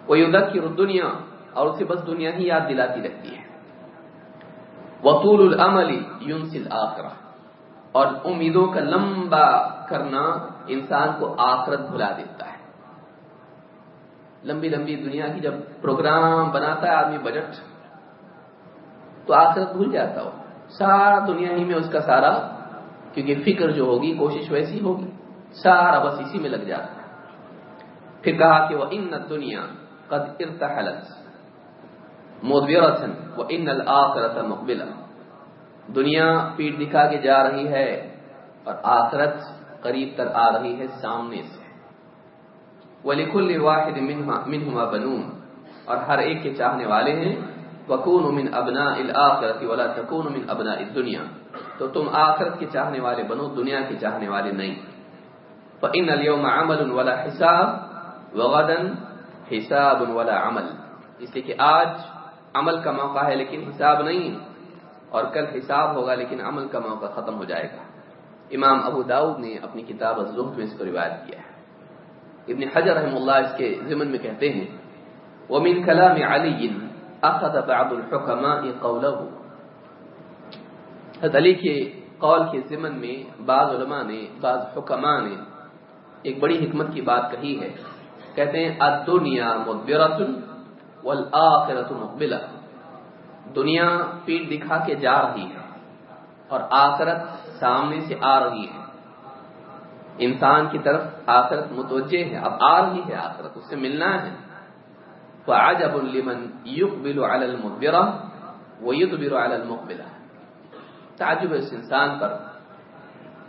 وہ یودک کی دنیا اور اسے بس دنیا ہی یاد دلاتی رہتی ہے۔ وطول العمل یونسل آخرا اور امیدوں کا لمبا کرنا انسان کو آخرت بھلا دیتا ہے۔ لمبی لمبی دنیا کی جب پروگرام بناتا ہے، آدمی بجٹ تو آخرت بھول جاتا ہو۔ سارا دنیا ہی میں اس کا سارا، کیونکہ فکر جو ہوگی، کوشش ویسی ہوگی، سارا بس اسی میں لگ جاتا ہے۔ پھر کہا کہ وہ ان دنیا قد ارتحلت۔ مدبرتن وہ ان الآخرت مقبلہ دنیا پیٹ دکھا کے جا رہی ہے اور آخرت قریب تر آ رہی ہے سامنے سے۔ وَلِكُلِّ وَاحِدٍ مِّنْهُمَا بَنُونَ۔ اور ہر ایک کے چاہنے والے ہیں وَكُونُ مِنْ أَبْنَاءِ الْآخِرَةِ وَلَا تَكُونُ مِنْ أَبْنَاءِ الدُّنْيَا تو تم آخرت کے چاہنے والے بنو، دنیا کے چاہنے والے نہیں۔ فَإِنَّ الْيَوْمَ عَمَلٌ وَلَا حِسَابٌ وَغَدًا حِسَابٌ وَلَا عَمَلٌ۔ اس لیے کہ آج عمل کا موقع ہے لیکن حساب نہیں۔ اور کل حساب ہوگا لیکن عمل کا موقع ختم ہو جائے گا۔ امام ابو داؤد نے اپنی کتاب الزہد میں اس کو روایت کیا ہے۔ ابن حجر رحم اللہ اس کے ضمن میں کہتے ہیں، ومن کلام علی اخذ بعض الحکماء قوله. حضرت علی کے قول کے ضمن میں بعض علماء نے بعض حکماء نے ایک بڑی حکمت کی بات کہی ہے۔ کہتے ہیں، الدنیا مدبرۃ والآخرۃ مقبلہ۔ دنیا پیٹ دکھا کے جا رہی ہے اور آخرت سامنے سے آ رہی ہے۔ انسان کی طرف آخرت متوجہ ہے، اب آ رہی ہے آخرت، اس سے ملنا ہے۔ فعجب لمن يقبل على المدبرة ويدبر على المقبلة. تعجب اس انسان پر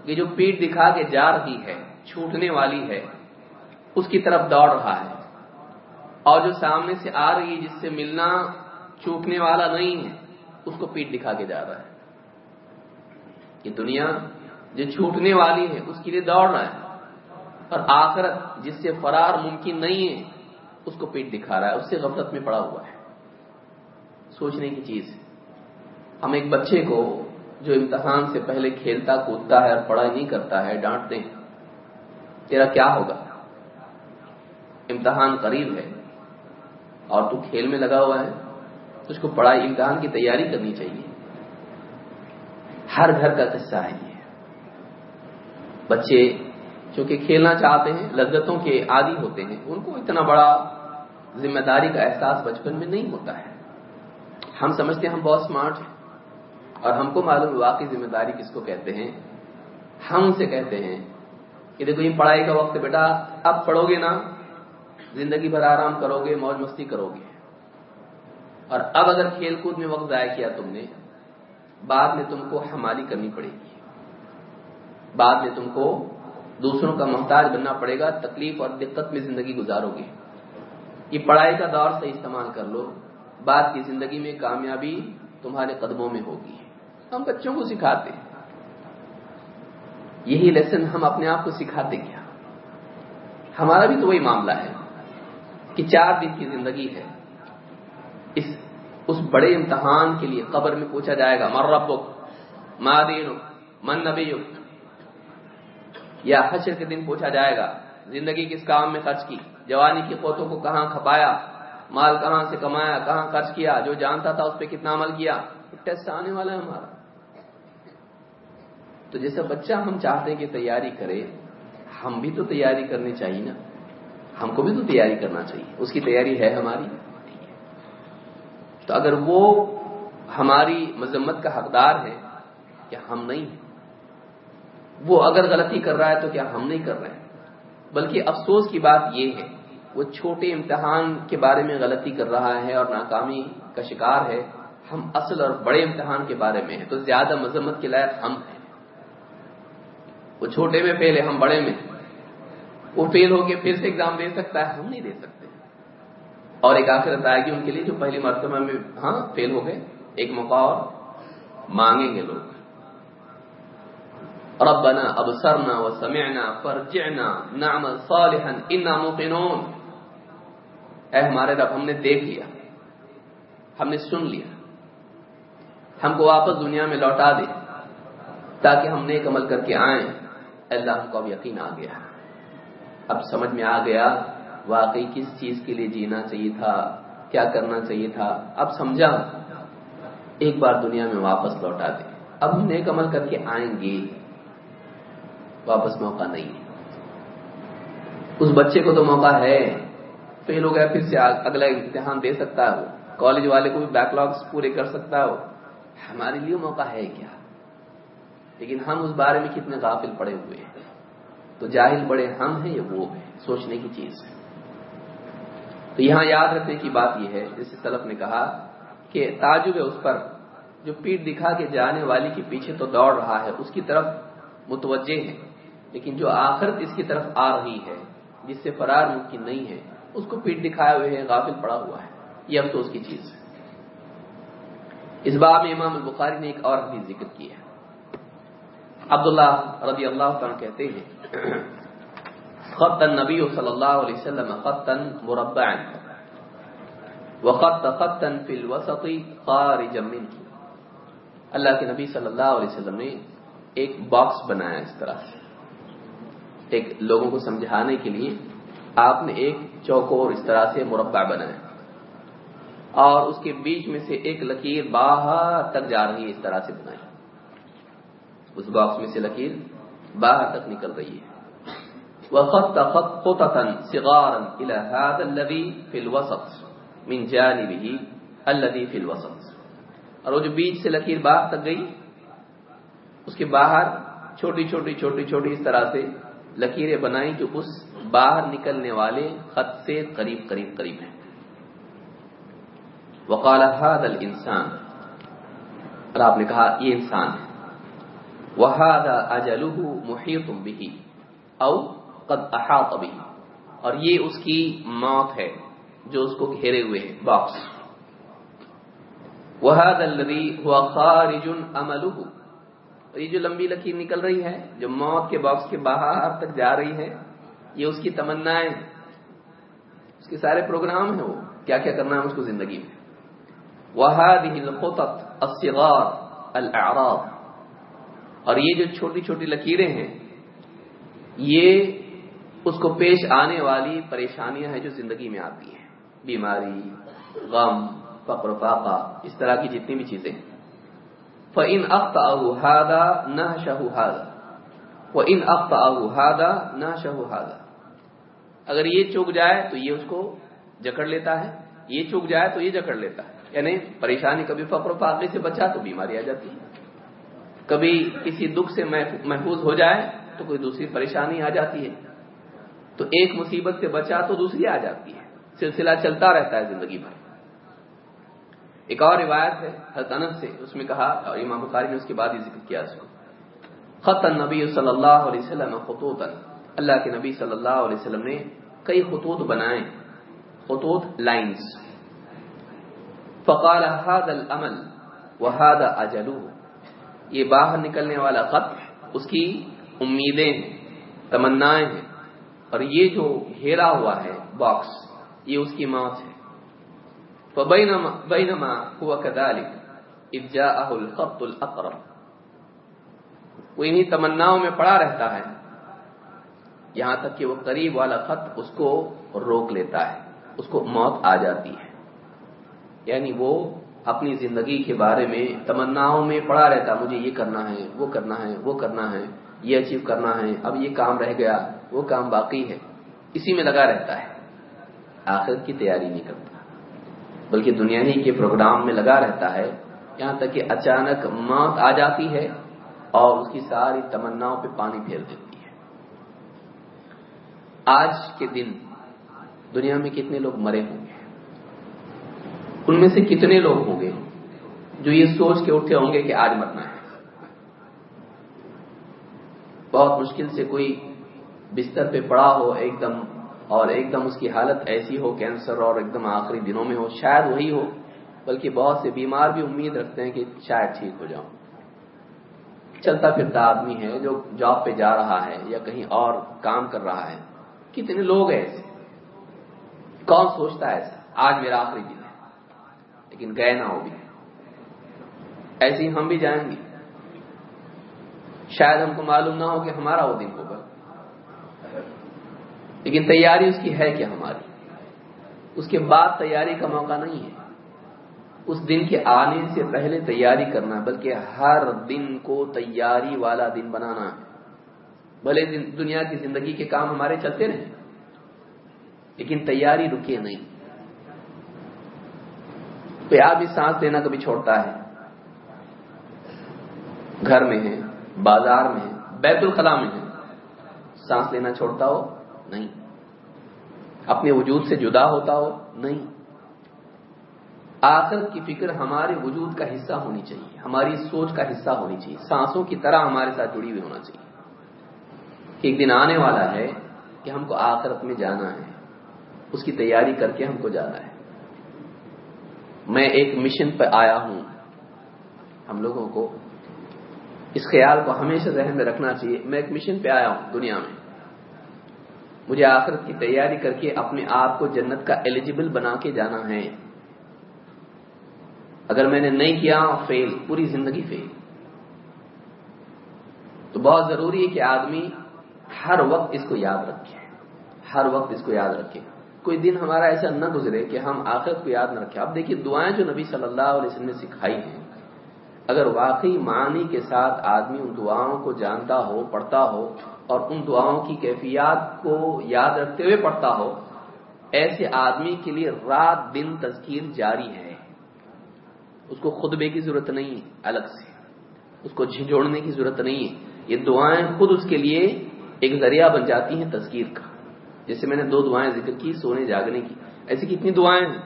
یہ جو پیٹ دکھا کے جا رہی ہے، چھوٹنے والی ہے، اس کی طرف دوڑ رہا ہے، اور جو سامنے سے آ رہی ہے جس سے ملنا چوکنے والا نہیں ہے، اس کو پیٹ دکھا کے جا رہا ہے۔ یہ دنیا جو چھوٹنے والی ہے، اس کے لیے دوڑ رہا ہے، اور آخرت جس سے فرار ممکن نہیں ہے اس کو پیٹ دکھا رہا ہے، اس سے غفلت میں پڑا ہوا ہے۔ سوچنے کی چیز۔ ہم ایک بچے کو جو امتحان سے پہلے کھیلتا، کودتا ہے اور پڑھائی نہیں کرتا ہے، ڈانٹتے ہیں۔ تیرا کیا ہوگا؟ امتحان قریب ہے۔ اور تو کھیل میں لگا ہوا ہے۔ اس کو پڑھائی، امتحان کی تیاری کرنی چاہیے۔ ہر گھر کا قصہ ہے یہ۔ بچے چونکہ کھیلنا چاہتے ہیں، لذتوں کے عادی ہوتے ہیں، ان کو اتنا بڑا ذمہ داری کا احساس بچپن میں نہیں ہوتا ہے۔ ہم سمجھتے ہیں ہم بہت اسمارٹ ہیں اور ہم کو معلوم واقعی ذمہ داری کس کو کہتے ہیں۔ ہم ان سے کہتے ہیں کہ دیکھو یہ پڑھائی کا وقت بیٹا، اب پڑھو گے نا، زندگی بھر آرام کرو گے، موج مستی کرو گے۔ اور اب اگر کھیل کود میں وقت ضائع کیا تم نے، بعد میں تم کو حمالی کرنی پڑے گی۔ بعد میں تم کو دوسروں کا محتاج بننا پڑے گا، تکلیف اور دقت میں زندگی گزارو گے۔ یہ پڑھائی کا دور سے استعمال کر لو، بعد کی زندگی میں کامیابی تمہارے قدموں میں ہوگی۔ ہم بچوں کو سکھاتے ہیں۔ یہی لیسن ہم اپنے آپ کو سکھاتے کیا ہمارا بھی تو وہی معاملہ ہے کہ چار دن کی زندگی ہے۔ اس اس بڑے امتحان کے لیے قبر میں پوچھا جائے گا، مر ربک؟ ما من نبیک یا حشر کے دن پوچھا جائے گا، زندگی کس کام میں خرچ کی؟ جوانی کی قوتوں کو کہاں کھپایا، مال کہاں سے کمایا، کہاں خرچ کیا، جو جانتا تھا اس پہ کتنا عمل کیا۔ ٹیسٹ آنے والا ہے ہمارا۔ تو جیسے بچہ ہم چاہتے ہیں کہ تیاری کرے، ہم بھی تو تیاری کرنی چاہیے نا۔ ہم کو بھی تو تیاری کرنا چاہیے۔ اس کی تیاری ہے ہماری؟ تو اگر وہ ہماری مذمت کا حقدار ہے کیا ہم نہیں وہ اگر غلطی کر رہا ہے تو کیا ہم نہیں کر رہے؟ ہیں بلکہ افسوس کی بات یہ ہے وہ چھوٹے امتحان کے بارے میں غلطی کر رہا ہے اور ناکامی کا شکار ہے، ہم اصل اور بڑے امتحان کے بارے میں ہیں۔ تو زیادہ مذمت کے لائق ہم ہیں۔ وہ چھوٹے میں فیل ہے، ہم بڑے میں۔ وہ فیل ہو کے پھر سے ایگزام دے سکتا ہے، ہم نہیں دے سکتے۔ اور ایک آخر آئے گی ان کے لیے جو پہلی مرتبہ میں ہاں فیل ہو گئے۔ ایک موقع اور مانگیں گے لوگ۔ ربنا ابصرنا وسمعنا فرجعنا نعمل صالحا، انا موقنون۔ اے ہمارے رب، ہم نے دیکھ لیا، ہم نے سن لیا، ہم کو واپس دنیا میں لوٹا دے تاکہ ہم نیک عمل کر کے آئیں۔ اللہ کو اب یقین آ گیا۔ اب سمجھ میں آ گیا واقعی کس چیز کے لیے جینا چاہیے تھا، کیا کرنا چاہیے تھا۔ اب سمجھا، ایک بار دنیا میں واپس لوٹا دے۔ اب ہم نیک عمل کر کے آئیں گے۔ واپس موقع نہیں۔ ہے اس بچے کو تو موقع ہے۔ فیل ہو گیا پھر سے اگلا امتحان دے سکتا ہے وہ کالج والے کو بھی بیک لاگس پورے کر سکتا ہے وہ ہمارے لیے موقع ہے کیا؟ لیکن ہم اس بارے میں کتنے غافل پڑے ہوئے ہیں۔ تو جاہل بڑے ہم ہیں یا وہ ہیں؟ سوچنے کی چیز ہے۔ تو یہاں یاد رکھنے کی بات یہ ہے، جیسے سلف نے کہا کہ تعجب ہے اس پر۔ جو پیٹ دکھا کے جانے والی کے پیچھے تو دوڑ رہا ہے، اس کی طرف متوجہ ہے۔ لیکن جو آخرت اس کی طرف آ رہی ہے، جس سے فرار ممکن نہیں ہے اس کو پیٹ دکھائے ہوئے ہے غافل پڑا ہوا ہے۔ یہ افسوس کی چیز ہے۔ اس بات میں امام البخاری نے ایک اور بھی ذکر کی ہے۔ عبداللہ رضی اللہ عنہ کہتے ہیں، خط النبی صلی اللہ علیہ وسلم خطا مربعا، وخط خطا فی الوسط خارجا منه اللہ کے نبی صلی اللہ علیہ وسلم نے ایک باکس بنایا اس طرح سے۔ ایک لوگوں کو سمجھانے کے لیے آپ نے ایک چوکور اس طرح سے مربع بنایا اور اس کے بیچ میں سے ایک لکیر باہر تک جا رہی ہے، اس طرح سے بنائی۔ اس باکس میں سے لکیر باہر تک نکل رہی ہے۔ وخط خطة صغارا الى هذا الذي في الوسط، من جانبه الذي في الوسط۔ اور وہ جو بیچ سے لکیر باہر تک گئی، اس کے باہر چھوٹی چھوٹی چھوٹی چھوٹی اس طرح سے لکیریں بنائی جو اس باہر نکلنے والے خط سے قریب قریب قریب ہیں۔ وقال هذا الانسان۔ اور آپ نے کہا یہ انسان ہے۔ وهذا اجله محيط به او قد احاط به۔ اور یہ اس کی موت ہے جو اس کو گھیرے ہوئے ہے باکس وهذا الذي هو خارج عمله۔ اور یہ جو لمبی لکیر نکل رہی ہے، جو موت کے باکس کے باہر تک جا رہی ہے یہ اس کی تمنا اس کے سارے پروگرام ہیں وہ۔ کیا کیا کرنا ہے اس کو زندگی میں؟ وهذه الخطط الصغار الاعراض اور یہ جو چھوٹی چھوٹی لکیریں ہیں، یہ اس کو پیش آنے والی پریشانیاں ہیں جو زندگی میں آتی ہیں۔ بیماری، غم، فقر فاقہ، اس طرح کی جتنی بھی چیزیں فَإِنْ أَخْطَأَهُ هَذَا نَهْشَهُ هَذَا۔ وَإِنْ أَخْطَأَهُ هَذَا نَهْشَهُ هَذَا۔ اگر یہ چوک جائے تو یہ اس کو جکڑ لیتا ہے، یہ چوک جائے تو یہ جکڑ لیتا ہے۔ یعنی پریشانی کبھی فقر و فاقے سے بچا تو بیماری آ جاتی ہے۔ کبھی کسی دکھ سے محفوظ ہو جائے تو کوئی دوسری پریشانی آ جاتی ہے۔ تو ایک مصیبت سے بچا تو دوسری آ جاتی ہے۔ سلسلہ چلتا رہتا ہے زندگی بھر۔ ایک اور روایت ہے، حضرت انس سے، اس میں کہا اور امام بخاری نے اس کے بعد ہی ذکر کیا اس کو۔ خط النبی صلی اللہ علیہ وسلم خطوط اللہ کے نبی صلی اللہ علیہ وسلم نے کئی خطوط بنائے خطوط لائنز فقال هذا الامل وهذا اجله یہ باہر نکلنے والا خط، اس کی امیدیں ہیں تمنائیں ہیں۔ اور یہ جو گھیرا ہوا ہے باکس یہ اس کی موت ہے۔ فبینما، بینما هو كذلك، اذ جاءه الخط الاقرب وہ انہی تمناؤں میں پڑا رہتا ہے۔ یہاں تک کہ وہ قریب والا خط اس کو روک لیتا ہے، اس کو موت آ جاتی ہے۔ یعنی وہ اپنی زندگی کے بارے میں تمناؤں میں پڑا رہتا، مجھے یہ کرنا ہے، وہ کرنا ہے، وہ کرنا ہے، یہ اچیو کرنا ہے، اب یہ کام رہ گیا، وہ کام باقی ہے۔ اسی میں لگا رہتا ہے۔ آخر کی تیاری نہیں کرتا، بلکہ دنیا ہی کے پروگرام میں لگا رہتا ہے۔ یہاں تک کہ اچانک موت آ جاتی ہے اور اس کی ساری تمناؤں پہ پانی پھیر دیتی آج کے دن دنیا میں کتنے لوگ مرے ہوں گے؟ ان میں سے کتنے لوگ ہوں گے جو یہ سوچ کے اٹھے ہوں گے کہ آج مرنا ہے؟ بہت مشکل سے کوئی بستر پہ پڑا ہو، ایک دم اور ایک دم اس کی حالت ایسی ہو، کینسر اور ایک دم آخری دنوں میں ہو، شاید وہی ہو، بلکہ بہت سے بیمار بھی امید رکھتے ہیں کہ شاید ٹھیک ہو جاؤں۔ چلتا پھرتا آدمی ہے جو جاب پہ جا رہا ہے یا کہیں اور کام کر رہا ہے۔ کتنے لوگ ہیں؟ ایسے کون سوچتا ہے ایسا؟ آج میرا آخری دن ہے۔ لیکن گئے نہ ہو بھی۔ ایسے ہی ہم بھی جائیں گے۔ شاید ہم کو معلوم نہ ہو کہ ہمارا وہ دن ہوگا۔ لیکن تیاری اس کی ہے کیا ہماری؟ اس کے بعد تیاری کا موقع نہیں ہے۔ اس دن کے آنے سے پہلے تیاری کرنا بلکہ ہر دن کو تیاری والا دن بنانا ہے۔ بھلے دنیا کی زندگی کے کام ہمارے چلتے رہے لیکن تیاری رکے نہیں۔ پیار بھی سانس لینا کبھی چھوڑتا ہے۔ گھر میں ہے، بازار میں ہے، بیت الخلا میں ہے۔ سانس لینا چھوڑتا ہو؟ نہیں۔ اپنے وجود سے جدا ہوتا ہو؟ نہیں۔ آخرت کی فکر ہمارے وجود کا حصہ ہونی چاہیے۔ ہماری سوچ کا حصہ ہونی چاہیے۔ سانسوں کی طرح ہمارے ساتھ جڑی ہوئی ہونا چاہیے۔ ایک دن آنے والا ہے کہ ہم کو آخرت میں جانا ہے۔ اس کی تیاری کر کے ہم کو جانا ہے۔ میں ایک مشن پہ آیا ہوں۔ ہم لوگوں کو اس خیال کو ہمیشہ ذہن میں رکھنا چاہیے۔ میں ایک مشن پہ آیا ہوں دنیا میں۔ مجھے آخرت کی تیاری کر کے اپنے آپ کو جنت کا ایلیجیبل بنا کے جانا ہے۔ اگر میں نے نہیں کیا فیل پوری زندگی فیل تو بہت ضروری ہے کہ آدمی ہر وقت اس کو یاد رکھے ہر وقت اس کو یاد رکھے کوئی دن ہمارا ایسا نہ گزرے کہ ہم آخرت کو یاد نہ رکھیں۔ اب دیکھیے دعائیں جو نبی صلی اللہ علیہ وسلم نے سکھائی ہیں۔ اگر واقعی معنی کے ساتھ آدمی ان دعاؤں کو جانتا ہو، پڑھتا ہو، اور ان دعاؤں کی کیفیات کو یاد رکھتے ہوئے پڑھتا ہو، ایسے آدمی کے لیے رات دن تذکیر جاری ہے۔ اس کو خطبے کی ضرورت نہیں ہے الگ سے۔ اس کو جھنجھوڑنے کی ضرورت نہیں۔ ہے یہ دعائیں خود اس کے لیے ایک ذریعہ بن جاتی ہیں تذکیر کا۔ جیسے میں نے دو دعائیں ذکر کی، سونے، جاگنے کی۔ ایسی کتنی دعائیں ہیں؟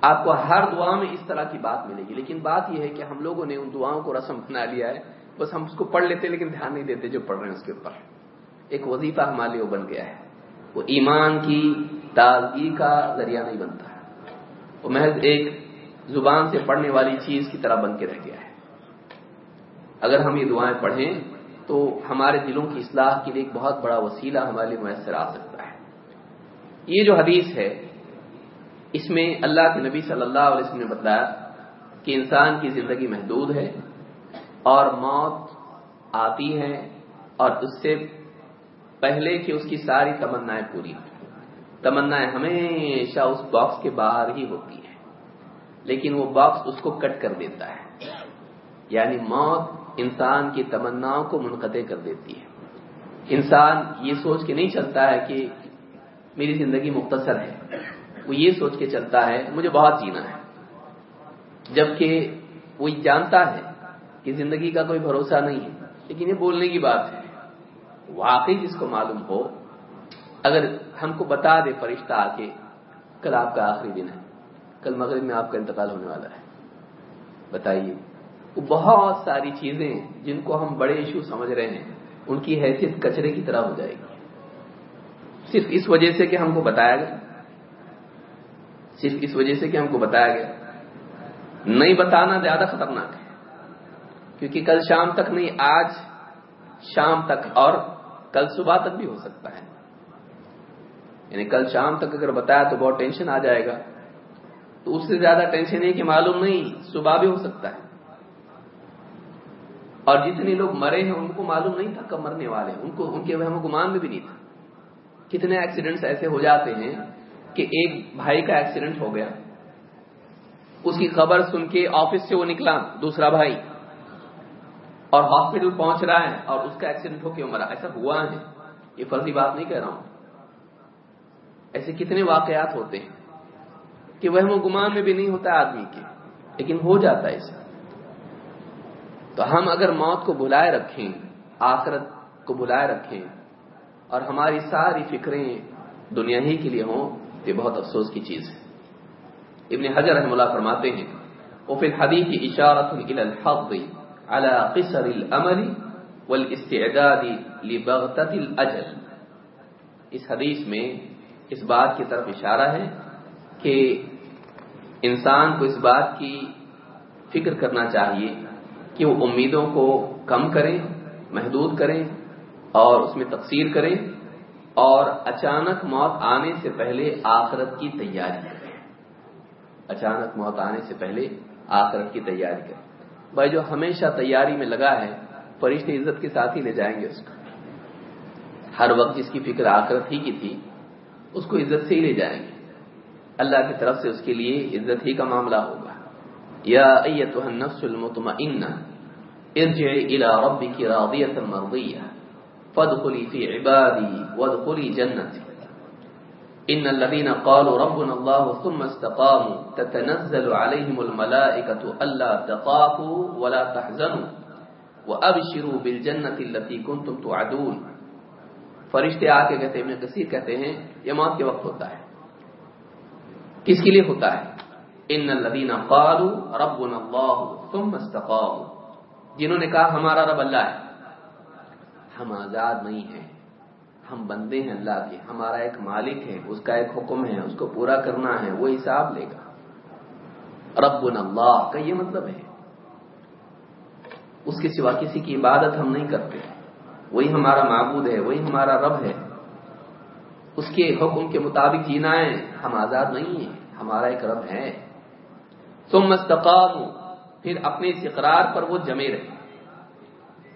آپ کو ہر دعا میں اس طرح کی بات ملے گی۔ لیکن بات یہ ہے کہ ہم لوگوں نے ان دعاؤں کو رسم بنا لیا ہے۔ بس ہم اس کو پڑھ لیتے لیکن دھیان نہیں دیتے جو پڑھ رہے ہیں اس کے اوپر۔ ایک وظیفہ ہمارے لیے وہ بن گیا ہے۔ وہ ایمان کی تازگی کا ذریعہ نہیں بنتا وہ محض ایک زبان سے پڑھنے والی چیز کی طرح بن کے رہ گیا ہے۔ اگر ہم یہ دعائیں پڑھیں تو ہمارے دلوں کی اصلاح کے لیے ایک بہت بڑا وسیلہ ہمارے لیے میسر آ سکتا ہے۔ یہ جو حدیث ہے، اس میں اللہ کے نبی صلی اللہ علیہ وسلم نے بتایا کہ انسان کی زندگی محدود ہے اور موت آتی ہے اور اس سے پہلے کہ اس کی ساری تمنائیں پوری تمنائیں ہمیشہ اس باکس کے باہر ہی ہوتی ہے لیکن وہ باکس اس کو کٹ کر دیتا ہے۔ یعنی موت انسان کی تمناؤں کو منقطع کر دیتی ہے۔ انسان یہ سوچ کے نہیں چلتا ہے کہ میری زندگی مختصر ہے۔ وہ یہ سوچ کے چلتا ہے، مجھے بہت جینا ہے۔ جبکہ وہ جانتا ہے کہ زندگی کا کوئی بھروسہ نہیں ہے، لیکن یہ بولنے کی بات ہے۔ واقعی جس کو معلوم ہو، اگر ہم کو بتا دے فرشتہ آ کے کل آپ کا آخری دن ہے، کل مغرب میں آپ کا انتقال ہونے والا ہے۔ بتائیے۔ وہ بہت ساری چیزیں جن کو ہم بڑے ایشو سمجھ رہے ہیں، ان کی حیثیت کچرے کی طرح ہو جائے گی۔ صرف اس وجہ سے کہ ہم کو بتایا گیا۔ صرف اس وجہ سے کہ ہم کو بتایا گیا۔ نہیں بتانا زیادہ خطرناک ہے۔ کیونکہ کل شام تک نہیں، آج شام تک اور کل صبح تک بھی ہو سکتا ہے۔ یعنی کل شام تک اگر بتایا تو بہت ٹینشن آ جائے گا۔ تو اس سے زیادہ ٹینشن ہے کہ معلوم نہیں، صبح بھی ہو سکتا ہے۔ اور جتنے لوگ مرے ہیں، ان کو معلوم نہیں تھا کب مرنے والے ان کو ان کے وہم گمان میں بھی نہیں تھا۔ کتنے ایکسیڈنٹس ایسے ہو جاتے ہیں کہ ایک بھائی کا ایکسیڈنٹ ہو گیا۔ اس کی خبر سن کے آفس سے وہ نکلا، دوسرا بھائی۔ اور ہاسپٹل پہنچ رہا ہے اور اس کا ایکسیڈنٹ ہو کے مرا۔ ایسا ہوا ہے۔ یہ فرضی بات نہیں کہہ رہا ہوں۔ ایسے کتنے واقعات ہوتے ہیں کہ وہ گمان میں بھی نہیں ہوتا آدمی کے، لیکن ہو جاتا ہے ایسا تو ہم اگر موت کو بلائے رکھیں، آخرت کو بلائے رکھیں، اور ہماری ساری فکریں دنیا ہی کے لیے ہوں، تو یہ بہت افسوس کی چیز ہے۔ ابن حجر رحم اللہ فرماتے ہیں وہ پھر حدیث کی اشارت الحق على قصر الامل والاستعداد لبغتة الاجل اس حدیث میں اس بات کی طرف اشارہ ہے کہ انسان کو اس بات کی فکر کرنا چاہیے کہ وہ امیدوں کو کم کریں، محدود کریں اور اس میں تقسیر کریں اور اچانک موت آنے سے پہلے آخرت کی تیاری کریں۔ اچانک موت آنے سے پہلے آخرت کی تیاری کریں۔ بھائی، جو ہمیشہ تیاری میں لگا ہے، فرشتے عزت کے ساتھ ہی لے جائیں گے اس کو۔ ہر وقت جس کی فکر آخرت ہی کی تھی، اس کو عزت سے ہی لے جائیں گے۔ اللہ کی طرف سے اس کے لیے عزت ہی کا معاملہ ہوگا۔ یا ایتها النفس المطمئنہ۔ ارجعی الى ربک راضیتا مرضیہ فادخلی فی عبادی وادخلی جنتی ان الذين قالوا ربنا الله ثم استقاموا تتنزل عليهم الملائكة ألا تخافوا ولا تحزنوا. وأبشروا بالجنة التي كنتم توعدون. فرشتے آ کے کہتے ہیں ابن کثیر کہتے ہیں، یہ موت کے وقت ہوتا ہے۔ کس کے لیے ہوتا ہے؟ ان الذين قالوا ربنا الله ثم استقاموا. جنہوں نے کہا ہمارا رب اللہ ہے۔ ہم آزاد نہیں ہیں۔ ہم بندے ہیں اللہ کے۔ ہمارا ایک مالک ہے۔ اس کا ایک حکم ہے۔ اس کو پورا کرنا ہے۔ وہ حساب لے گا۔ ربنا اللہ کا یہ مطلب ہے۔ اس کے سوا کسی کی عبادت ہم نہیں کرتے۔ وہی ہمارا معبود ہے۔ وہی ہمارا رب ہے۔ اس کے حکم کے مطابق جینا ہے۔ ہم آزاد نہیں ہیں۔ ہمارا ایک رب ہے۔ ثم استقام پھر اپنے اس اقرار پر وہ جمے رہے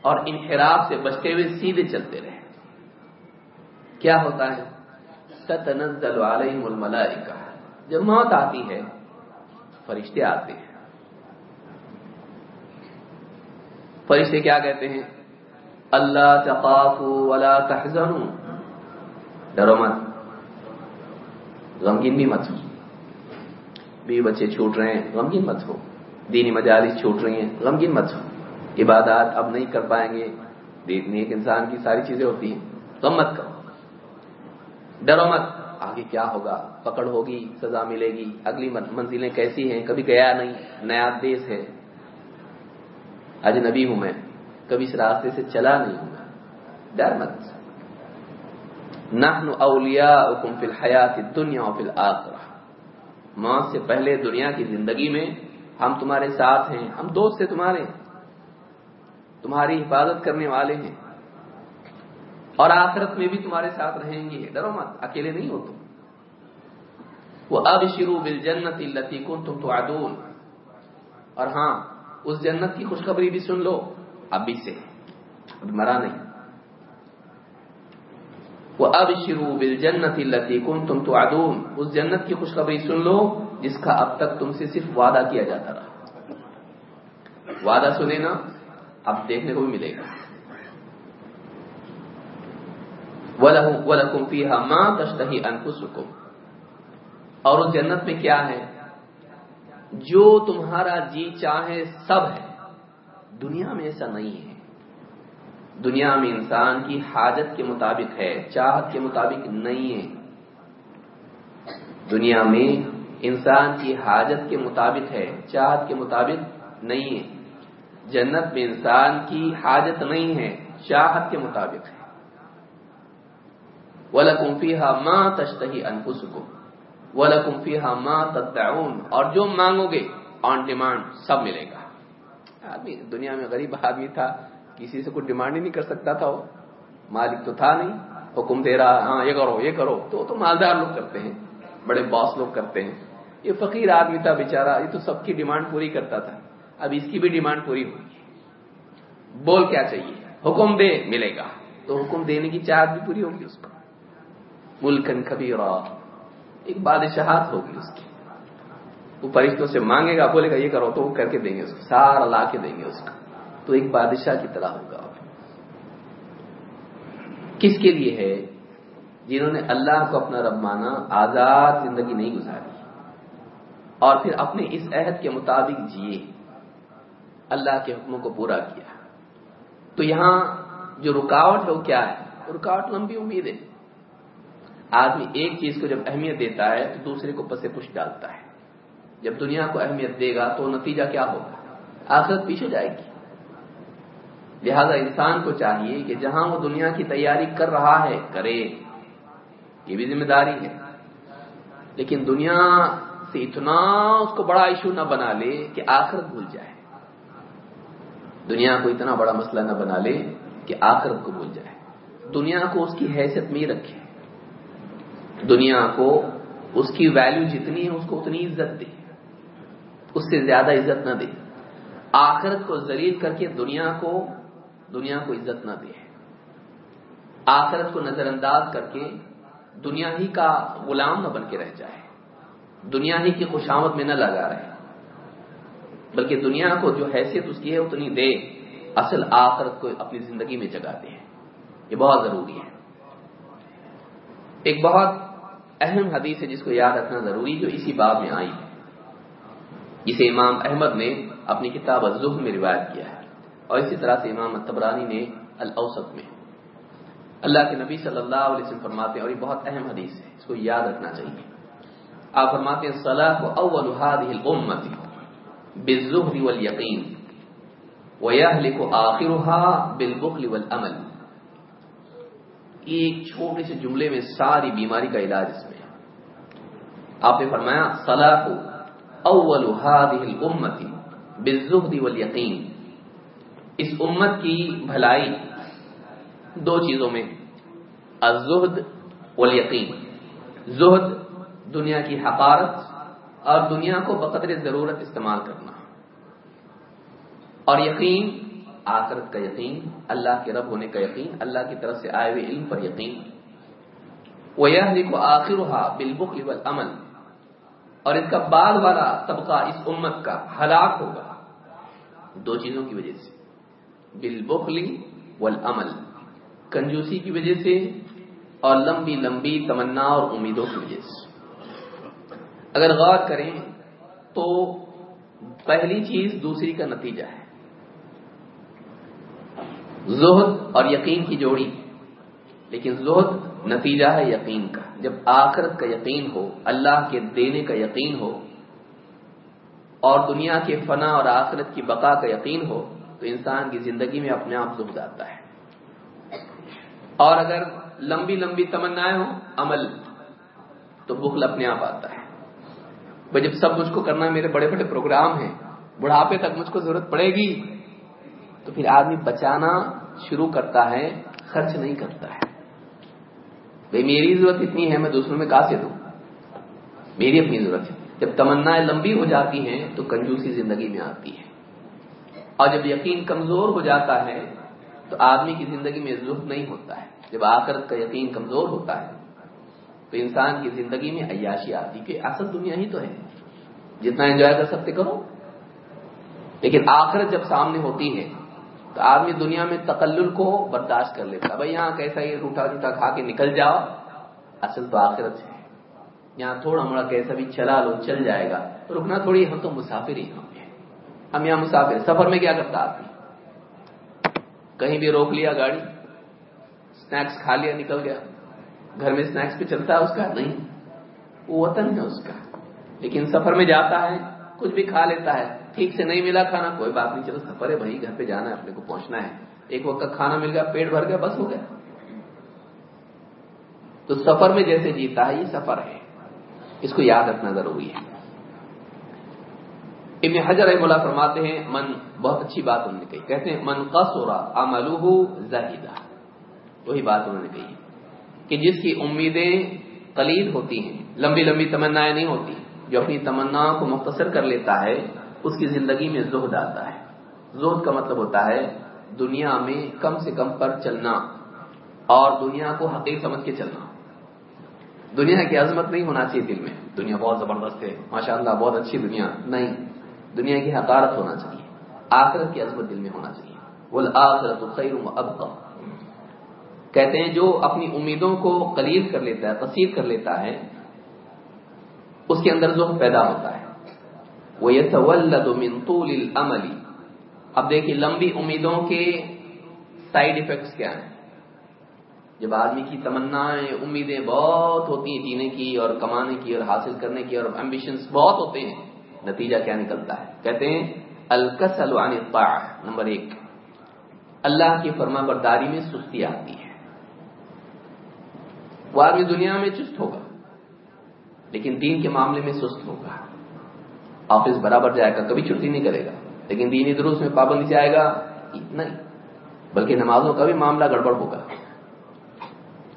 اور انحراف سے بچتے ہوئے سیدھے چلتے رہے۔ کیا ہوتا ہے؟ تتنزل علیہم الملائکہ۔ جب موت آتی ہے، فرشتے آتے ہیں۔ فرشتے کیا کہتے ہیں؟ اللہ تخافوا ولا تحزنوا ڈرو مت۔ غمگین بھی مت ہو۔ بھی بچے چھوٹ رہے ہیں، غمگین مت ہو۔ دینی مجالس چھوٹ رہی ہیں۔ غمگین مت ہو۔ عبادات اب نہیں کر پائیں گے۔ ایک انسان کی ساری چیزیں ہوتی ہیں۔ غم مت کرو۔ ڈرو مت۔ آگے کیا ہوگا؟ پکڑ ہوگی، سزا ملے گی۔ اگلی منزلیں کیسی ہیں؟ کبھی گیا نہیں، نیا دیش ہے۔ اجنبی ہوں میں۔ کبھی اس راستے سے چلا نہیں ہوں میں۔ ڈر مت۔ نحن اولیاءکم فی الحیات الدنیا و فی الاخرہ موت سے پہلے دنیا کی زندگی میں ہم تمہارے ساتھ ہیں، ہم دوست سے تمہارے۔ تمہاری حفاظت کرنے والے ہیں۔ اور آخرت میں بھی تمہارے ساتھ رہیں گے۔ ڈرو مت، اکیلے نہیں ہو تم۔ وہ اب شروع بل جنت التی کن تم تو اور ہاں اس جنت کی خوشخبری بھی سن لو۔ ابھی سے۔ مرا نہیں۔ وہ اب شروع بل جنت تم تو اس جنت کی خوشخبری سن لو، جس کا اب تک تم سے صرف وعدہ کیا جاتا رہا۔ وعدہ سنے نا، اب دیکھنے کو بھی ملے گا۔ وَلَكُمْ فِيهَا مَا تَشْتَهِ أَنفُسُكُمْ۔ اور اس جنت میں کیا ہے؟ جو تمہارا جی چاہے سب ہے۔ دنیا میں ایسا نہیں ہے۔ دنیا میں انسان کی حاجت کے مطابق ہے، چاہت کے مطابق نہیں ہے۔ دنیا میں انسان کی حاجت کے مطابق ہے، چاہت کے مطابق نہیں ہے۔ جنت میں انسان کی حاجت نہیں ہے، چاہت کے مطابق ہے۔ وَلَكُمْ فِيهَا مَا تَشْتَهِ أَنفُسُكُمْ، وَلَكُمْ فِيهَا مَا تَدَّعُونَ۔ اور جو مانگو گے آن ڈیمانڈ سب ملے گا۔ آدمی، دنیا میں غریب آدمی تھا کسی سے کوئی ڈیمانڈ ہی نہیں کر سکتا تھا وہ۔ مالک تو تھا نہیں، حکم دے رہا ہاں یہ کرو یہ کرو۔ تو تو مالدار لوگ کرتے ہیں، بڑے باس لوگ کرتے ہیں۔ یہ فقیر آدمی تھا بیچارہ، یہ تو سب کی ڈیمانڈ پوری کرتا تھا۔ اب اس کی بھی ڈیمانڈ پوری ہوگی بول کیا چاہیے؟ حکم دے، ملے گا۔ تو حکم دینے کی چاہت بھی پوری ہوگی اس کو ملکن کبھی ایک بادشاہت ہوگی اس کی۔ وہ فرشتوں سے مانگے گا، بولے گا، یہ کرو، تو وہ کر کے دیں گے اس کو۔ سارا لا کے دیں گے اس کو۔ تو ایک بادشاہ کی طرح ہوگا۔ کس کے لیے ہے؟ جنہوں نے اللہ کو اپنا رب مانا، آزاد زندگی نہیں گزاری۔ اور پھر اپنے اس عہد کے مطابق جیے۔ اللہ کے حکموں کو پورا کیا۔ تو یہاں جو رکاوٹ ہے وہ کیا ہے؟ رکاوٹ لمبی امید ہے۔ آدمی ایک چیز کو جب اہمیت دیتا ہے تو دوسرے کو پسے پش ڈالتا ہے۔ جب دنیا کو اہمیت دے گا تو نتیجہ کیا ہوگا؟ آخرت پیچھے جائے گی۔ لہذا انسان کو چاہیے کہ جہاں وہ دنیا کی تیاری کر رہا ہے، کرے۔ یہ بھی ذمہ داری ہے۔ لیکن دنیا سے اتنا اس کو بڑا ایشو نہ بنا لے کہ آخرت بھول جائے۔ دنیا کو اتنا بڑا مسئلہ نہ بنا لے کہ آخرت کو بھول جائے۔ دنیا کو اس کی حیثیت میں رکھے۔ دنیا کو اس کی ویلیو جتنی ہے، اس کو اتنی عزت دے۔ اس سے زیادہ عزت نہ دے۔ آخرت کو ذلیل کر کے دنیا کو دنیا کو عزت نہ دے۔ آخرت کو نظر انداز کر کے دنیا ہی کا غلام نہ بن کے رہ جائے۔ دنیا ہی کی خوشامد میں نہ لگا رہے۔ بلکہ دنیا کو جو حیثیت اس کی ہے اتنی دے۔ اصل آخرت کو اپنی زندگی میں جگا دے۔ یہ بہت ضروری ہے۔ ایک بہت اہم حدیث ہے جس کو یاد رکھنا ضروری جو اسی باب میں آئی ہے۔ جسے امام احمد نے اپنی کتاب الزہد میں روایت کیا ہے۔ اور اسی طرح سے امام تبرانی نے الاوسط میں۔ اللہ کے نبی صلی اللہ علیہ وسلم فرماتے ہیں، اور یہ بہت اہم حدیث ہے، اس کو یاد رکھنا چاہیے۔ آپ فرماتے ہیں، صلاح اول هذه الامه بالزهد واليقين ويهلك اخرها بالبخل والامل ایک چھوٹے سے جملے میں ساری بیماری کا علاج اس میں آپ نے فرمایا، صلاح اول هذه الامه بالزهد واليقين اس امت کی بھلائی دو چیزوں میں، الزہد والیقین۔ زہد دنیا کی حقارت اور دنیا کو بقدر ضرورت استعمال کرنا۔ اور یقین، آخرت کا یقین، اللہ کے رب ہونے کا یقین، اللہ کی طرف سے آئے ہوئے علم پر یقین۔ وہ یہ آخر ہوا بالبخل عمل اور اس کا بعد والا طبقہ، اس امت کا ہلاک ہوگا۔ دو چیزوں کی وجہ سے۔ بالبخل والعمل۔ کنجوسی کی وجہ سے اور لمبی لمبی تمنا اور امیدوں کی وجہ سے۔ اگر غور کریں تو پہلی چیز دوسری کا نتیجہ ہے۔ زہد اور یقین کی جوڑی۔ لیکن زہد نتیجہ ہے یقین کا۔ جب آخرت کا یقین ہو، اللہ کے دینے کا یقین ہو اور دنیا کے فنا اور آخرت کی بقا کا یقین ہو تو انسان کی زندگی میں اپنے آپ زخ جاتا ہے۔ اور اگر لمبی لمبی تمنا ہوں، عمل، تو بخل اپنے آپ آتا ہے۔ بھائی جب سب مجھ کو کرنا میرے بڑے بڑے پروگرام ہیں، بڑھاپے تک مجھ کو ضرورت پڑے گی، تو پھر آدمی بچانا شروع کرتا ہے، خرچ نہیں کرتا ہے۔ بھائی میری ضرورت اتنی ہے، میں دوسروں میں کہاں سے دوں میری اپنی ضرورت ہے۔ جب تمنا لمبی ہو جاتی ہیں، تو کنجوسی زندگی میں آتی ہے۔ اور جب یقین کمزور ہو جاتا ہے تو آدمی کی زندگی میں زخ نہیں ہوتا ہے۔ جب آخرت کا یقین کمزور ہوتا ہے تو انسان کی زندگی میں عیاشی آتی کہ اصل دنیا ہی تو ہے۔ جتنا انجوائے کر سکتے کرو۔ لیکن آخرت جب سامنے ہوتی ہے تو آدمی دنیا میں تقلل کو برداشت کر لیتا بھائی یہاں کیسا یہ روٹا روٹا کھا کے نکل جاؤ۔ اصل تو آخرت ہے۔ یہاں تھوڑا موڑا کیسا بھی چلا لو، چل جائے گا۔ رکنا تھوڑی، ہم تو مسافر ہی ہوں ہم یہاں مسافر سفر میں کیا کرتا آدمی؟ کہیں بھی روک لیا گاڑی سنیکس کھا لیا، نکل گیا۔ گھر میں سنیکس پہ چلتا ہے اس کا؟ نہیں۔ وہ وطن ہے اس کا۔ لیکن سفر میں جاتا ہے، کچھ بھی کھا لیتا ہے، ٹھیک سے نہیں ملا کھانا، کوئی بات نہیں، چلو سفر ہے بھائی گھر پہ جانا ہے، اپنے کو پہنچنا ہے۔ ایک وقت کا کھانا مل گیا، پیٹ بھر گیا، بس ہو گیا۔ تو سفر میں جیسے جیتا ہے، یہ سفر ہے۔ اس کو یاد رکھنا ضروری ہے۔ ابن حجر رحم اللہ فرماتے ہیں، من بہت اچھی بات انہوں نے کہی۔ کہتے ہیں، من قصورا عملہ زہیدہ وہی بات انہوں نے کہی کہ جس کی امیدیں قلیل ہوتی ہیں، لمبی لمبی تمنائیں نہیں ہوتی، جو اپنی تمنا کو مختصر کر لیتا ہے، اس کی زندگی میں زہد آتا ہے۔ زہد کا مطلب ہوتا ہے دنیا میں کم سے کم پر چلنا اور دنیا کو حقیق سمجھ کے چلنا۔ دنیا کی عظمت نہیں ہونا چاہیے دل میں۔ دنیا بہت زبردست ہے ماشاء اللہ بہت اچھی دنیا۔ نہیں دنیا کی حقارت ہونا چاہیے، آخرت کی عظمت دل میں ہونا چاہیے۔ وہ آخرت خیر اب کہتے ہیں جو اپنی امیدوں کو قلیل کر لیتا ہے تصیر کر لیتا ہے، اس کے اندر ذوق پیدا ہوتا ہے۔ وہ یہ طول العملی اب دیکھیے، لمبی امیدوں کے سائڈ افیکٹس کیا ہیں؟ جب آدمی کی تمنا امیدیں بہت ہوتی ہیں، جینے کی اور کمانے کی اور حاصل کرنے کی اور ایمبیشنس بہت ہوتے ہیں نتیجہ کیا نکلتا ہے؟ کہتے ہیں، الکسل عن الطاعہ، نمبر ایک۔ اللہ کی فرما برداری میں سستی آتی ہے۔ وہ آدمی دنیا میں چست ہوگا، لیکن دین کے معاملے میں سست ہوگا۔ آفس برابر جائے گا، کبھی چھٹی نہیں کرے گا، لیکن دینی دروس میں پابندی جائے گا نہیں بلکہ نمازوں کا بھی معاملہ گڑبڑ ہوگا۔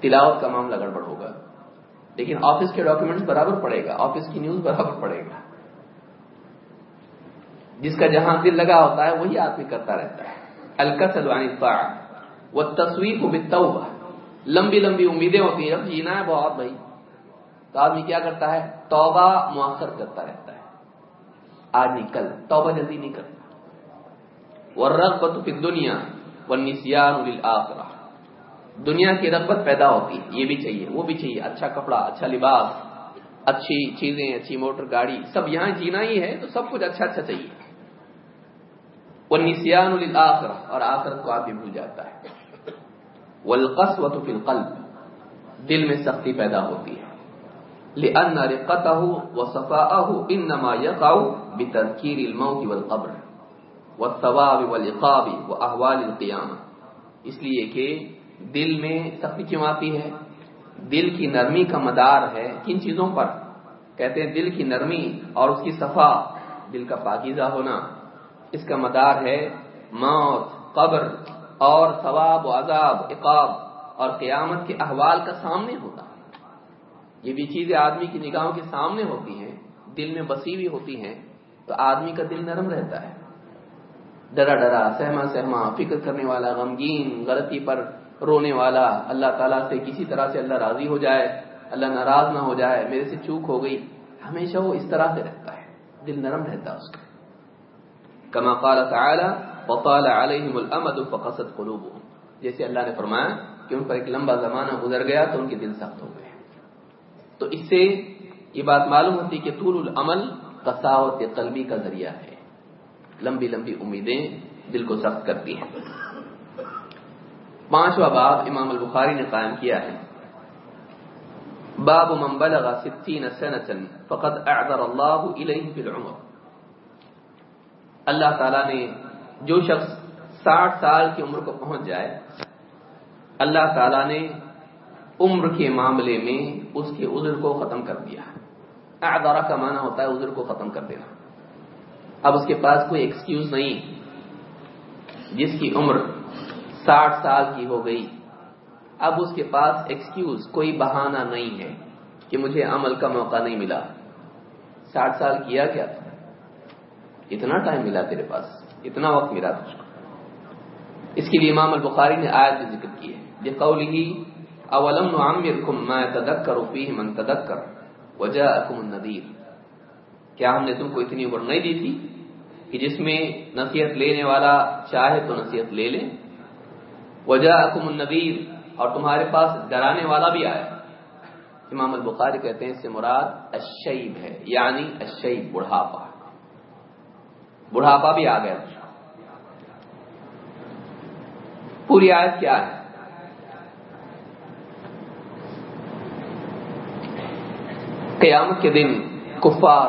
تلاوت کا معاملہ گڑبڑ ہوگا۔ لیکن آفس کے ڈاکومنٹس برابر پڑے گا، آفس کی نیوز برابر پڑے گا۔ جس کا جہاں دل لگا ہوتا ہے وہی آدمی کرتا رہتا ہے۔ الکا وہ تصویر کو بتتا ہوا لمبی لمبی امیدیں ہوتی ہیں۔ اب جینا ہے بہت بھائی۔ تو آدمی کیا کرتا ہے؟ توبہ مؤخر کرتا رہتا ہے۔ آج کل توبہ جلدی نہیں کرتا۔ وہ رغبت دنیا وہ نسان دنیا کی رغبت پیدا ہوتی ہے۔ یہ بھی چاہیے، وہ بھی چاہیے۔ اچھا کپڑا اچھا لباس، اچھی چیزیں، اچھی موٹر گاڑی، سب یہاں جینا ہی ہے تو سب کچھ اچھا اچھا چاہیے۔ وہ نسان الآخر اور آخرت کو آپ آدمی بھول جاتا ہے. ولقس و تو القلب. دل میں سختی پیدا ہوتی ہے. لأن رقته وصفاءه انما يقع بتذكير الموت والقبر والثواب والعقاب واحوال القيامه اس لیے کہ دل میں سختی کیوں آتی ہے. دل کی نرمی کا مدار ہے کن چیزوں پر؟ کہتے ہیں دل کی نرمی اور اس کی صفا، دل کا پاکیزہ ہونا. اس کا مدار ہے موت، قبر اور ثواب و عذاب، عقاب اور قیامت کے احوال کا سامنے ہوتا ہے۔ یہ بھی چیزیں آدمی کی نگاہوں کے سامنے ہوتی ہیں، دل میں بسی ہوئی ہوتی ہیں، تو آدمی کا دل نرم رہتا ہے۔ ڈرا ڈرا، سہما سہما، فکر کرنے والا، غمگین، غلطی پر رونے والا، اللہ تعالیٰ سے کسی طرح سے اللہ راضی ہو جائے، اللہ ناراض نہ ہو جائے، میرے سے چوک ہو گئی، ہمیشہ وہ اس طرح سے رہتا ہے، دل نرم رہتا ہے اس کا۔ کما قال تعالی وقال علیہم الامد فقصد قلوبهم جیسے اللہ نے فرمایا کہ ان پر ایک لمبا زمانہ گزر گیا تو ان کے دل سخت ہو گئے. تو اس سے یہ بات معلوم ہوتی کہ طول العمل قساوت قلبی کا ذریعہ ہے۔ لمبی لمبی امیدیں دل کو سخت کرتی ہیں۔ پانچواں باب امام البخاری نے قائم کیا ہے۔ باب من بلغ ستین سنة فقد اعذر اللہ الیہ فی العمر اللہ تعالیٰ نے جو شخص ساٹھ سال کی عمر کو پہنچ جائے، اللہ تعالیٰ نے عمر کے معاملے میں اس کے عذر کو ختم کر دیا اعذارہ کا معنی ہوتا ہے عذر کو ختم کر دینا۔ اب اس کے پاس کوئی ایکسکیوز نہیں۔ جس کی عمر ساٹھ سال کی ہو گئی، اب اس کے پاس ایکسکیوز کوئی بہانہ نہیں ہے کہ مجھے عمل کا موقع نہیں ملا۔ ساٹھ سال کیا کیا تھا؟ اتنا ٹائم ملا تیرے پاس، اتنا وقت ملا تجھ کو۔ اس کے لیے امام البخاری نے آیت ذکر کی ہے۔ یہ قول ہی اولم نعمرکم ما يتذكر فيه من تذكر وجاءكم النذير کیا ہم نے تم کو اتنی عمر نہیں دی تھی کہ جس میں نصیحت لینے والا چاہے تو نصیحت لے لے؟ وجاءكم النذير اور تمہارے پاس ڈرانے والا بھی آیا۔ امام البخاری کہتے ہیں اس سے مراد الشیب ہے یعنی الشیب، بڑھاپا۔ بڑھاپا بھی آ گیا۔ پوری آیت کیا ہے؟ قیامت کے دن کفار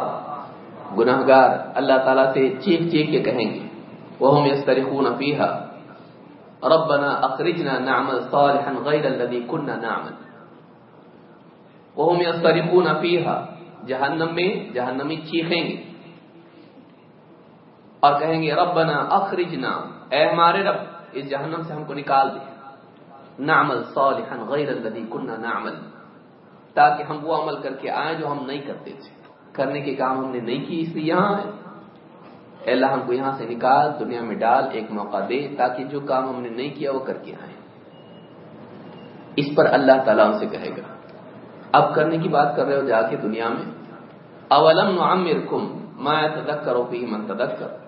گناہ گار اللہ تعالیٰ سے چیخ چیخ کے کہیں گے وہ ہم اس طریقون فیحا ربنا اخرجنا نعمل صالحا غیر الذي كنا نعمل۔ وهم يسترقون فيها۔ جہنم میں جہنمی چیخیں گے۔ اور کہیں گے، ربنا اخرجنا. اے ہمارے رب، اس جہنم سے ہم کو نکال دے۔ نعمل صالحا غیر الذي كنا نعمل۔ تاکہ ہم وہ عمل کر کے آئیں جو ہم نہیں کرتے تھے۔ کرنے کے کام ہم نے نہیں کی اس لیے یہاں ہے اے اللہ، ہم کو یہاں سے نکال، دنیا میں ڈال، ایک موقع دے، تاکہ جو کام ہم نے نہیں کیا وہ کر کے آئیں۔ اس پر اللہ تعالیٰ ان سے کہے گا، اب کرنے کی بات کر رہے ہو جا کے دنیا میں۔ اولم نعمر کم ما تدک کرو پی من تدک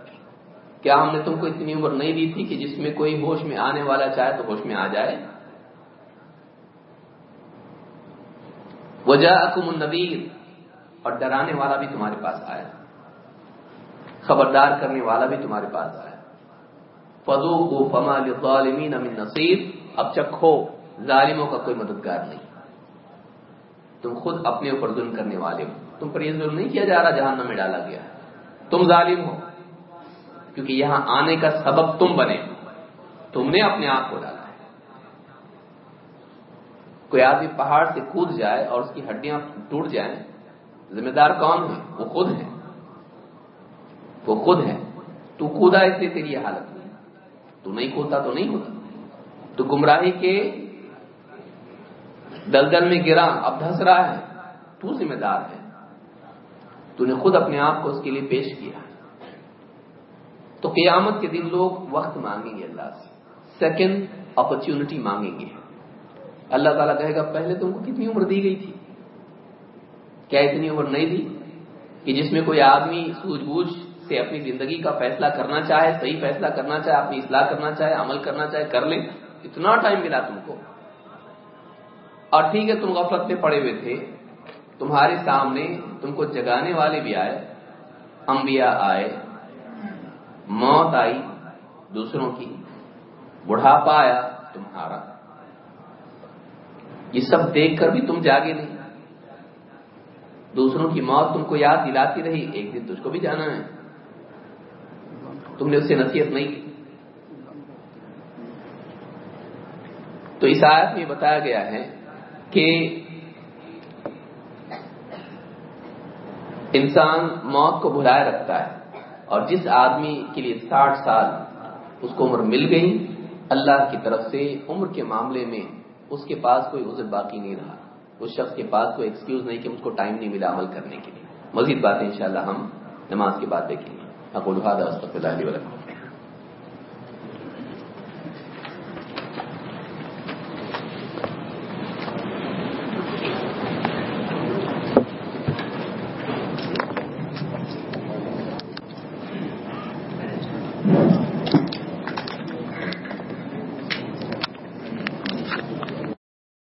کیا ہم نے تم کو اتنی عمر نہیں دی تھی کہ جس میں کوئی ہوش میں آنے والا چاہے تو ہوش میں آ جائے؟ وجہ اکم اور ڈرانے والا بھی تمہارے پاس آیا۔ خبردار کرنے والا بھی تمہارے پاس آیا۔ فضو کو فما للظالمین من نصیر۔ اب چکھو، ظالموں کا کوئی مددگار نہیں۔ تم خود اپنے اوپر ظلم کرنے والے ہو۔ تم پر یہ ظلم نہیں کیا جا رہا جہاں میں ڈالا گیا۔ تم ظالم ہو۔ کیونکہ یہاں آنے کا سبب تم بنے۔ تم نے اپنے آپ کو ڈالا ہے۔ کوئی آدمی پہاڑ سے کود جائے اور اس کی ہڈیاں ٹوٹ جائیں، ذمہ دار کون ہے؟ وہ خود ہے۔ وہ خود ہے۔ تو کودا اس لیے تیری حالت ہوئی تو نہیں کودتا تو نہیں ہوتا۔ تو گمراہی کے دلدل میں گرا، اب دھس رہا ہے۔ تو ذمہ دار ہے۔ تو نے خود اپنے آپ کو اس کے لیے پیش کیا۔ تو قیامت کے دن لوگ وقت مانگیں گے اللہ سے سیکنڈ اپرچونٹی مانگیں گے۔ اللہ تعالیٰ کہے گا، پہلے تم کو کتنی عمر دی گئی تھی؟ کیا اتنی عمر نہیں دی؟ کہ جس میں کوئی آدمی سوجھ بوجھ سے اپنی زندگی کا فیصلہ کرنا چاہے، صحیح فیصلہ کرنا چاہے، اپنی اصلاح کرنا چاہے، عمل کرنا چاہے، کر لیں اتنا ٹائم ملا تم کو۔ اور ٹھیک ہے، تم غفلت میں پڑے ہوئے تھے، تمہارے سامنے تم کو جگانے والے بھی آئے، انبیاء آئے موت آئی، دوسروں کی بڑھاپا آیا، تمہارا۔ یہ سب دیکھ کر بھی تم جاگے نہیں۔ دوسروں کی موت تم کو یاد دلاتی رہی، ایک دن تجھ کو بھی جانا ہے۔ تم نے اسے نصیحت نہیں کی۔ تو اس آیت میں بتایا گیا ہے کہ انسان موت کو بھلائے رکھتا ہے۔ اور جس آدمی کے لیے ساٹھ سال اس کو عمر مل گئی، اللہ کی طرف سے عمر کے معاملے میں اس کے پاس کوئی عذر باقی نہیں رہا۔ اس شخص کے پاس کوئی ایکسکیوز نہیں کہ اس کو ٹائم نہیں ملا عمل کرنے کے لیے۔ مزید باتیں انشاءاللہ ہم نماز کے بعد دیکھیں گے۔ اقول هذا استغفر الله لي ولكم۔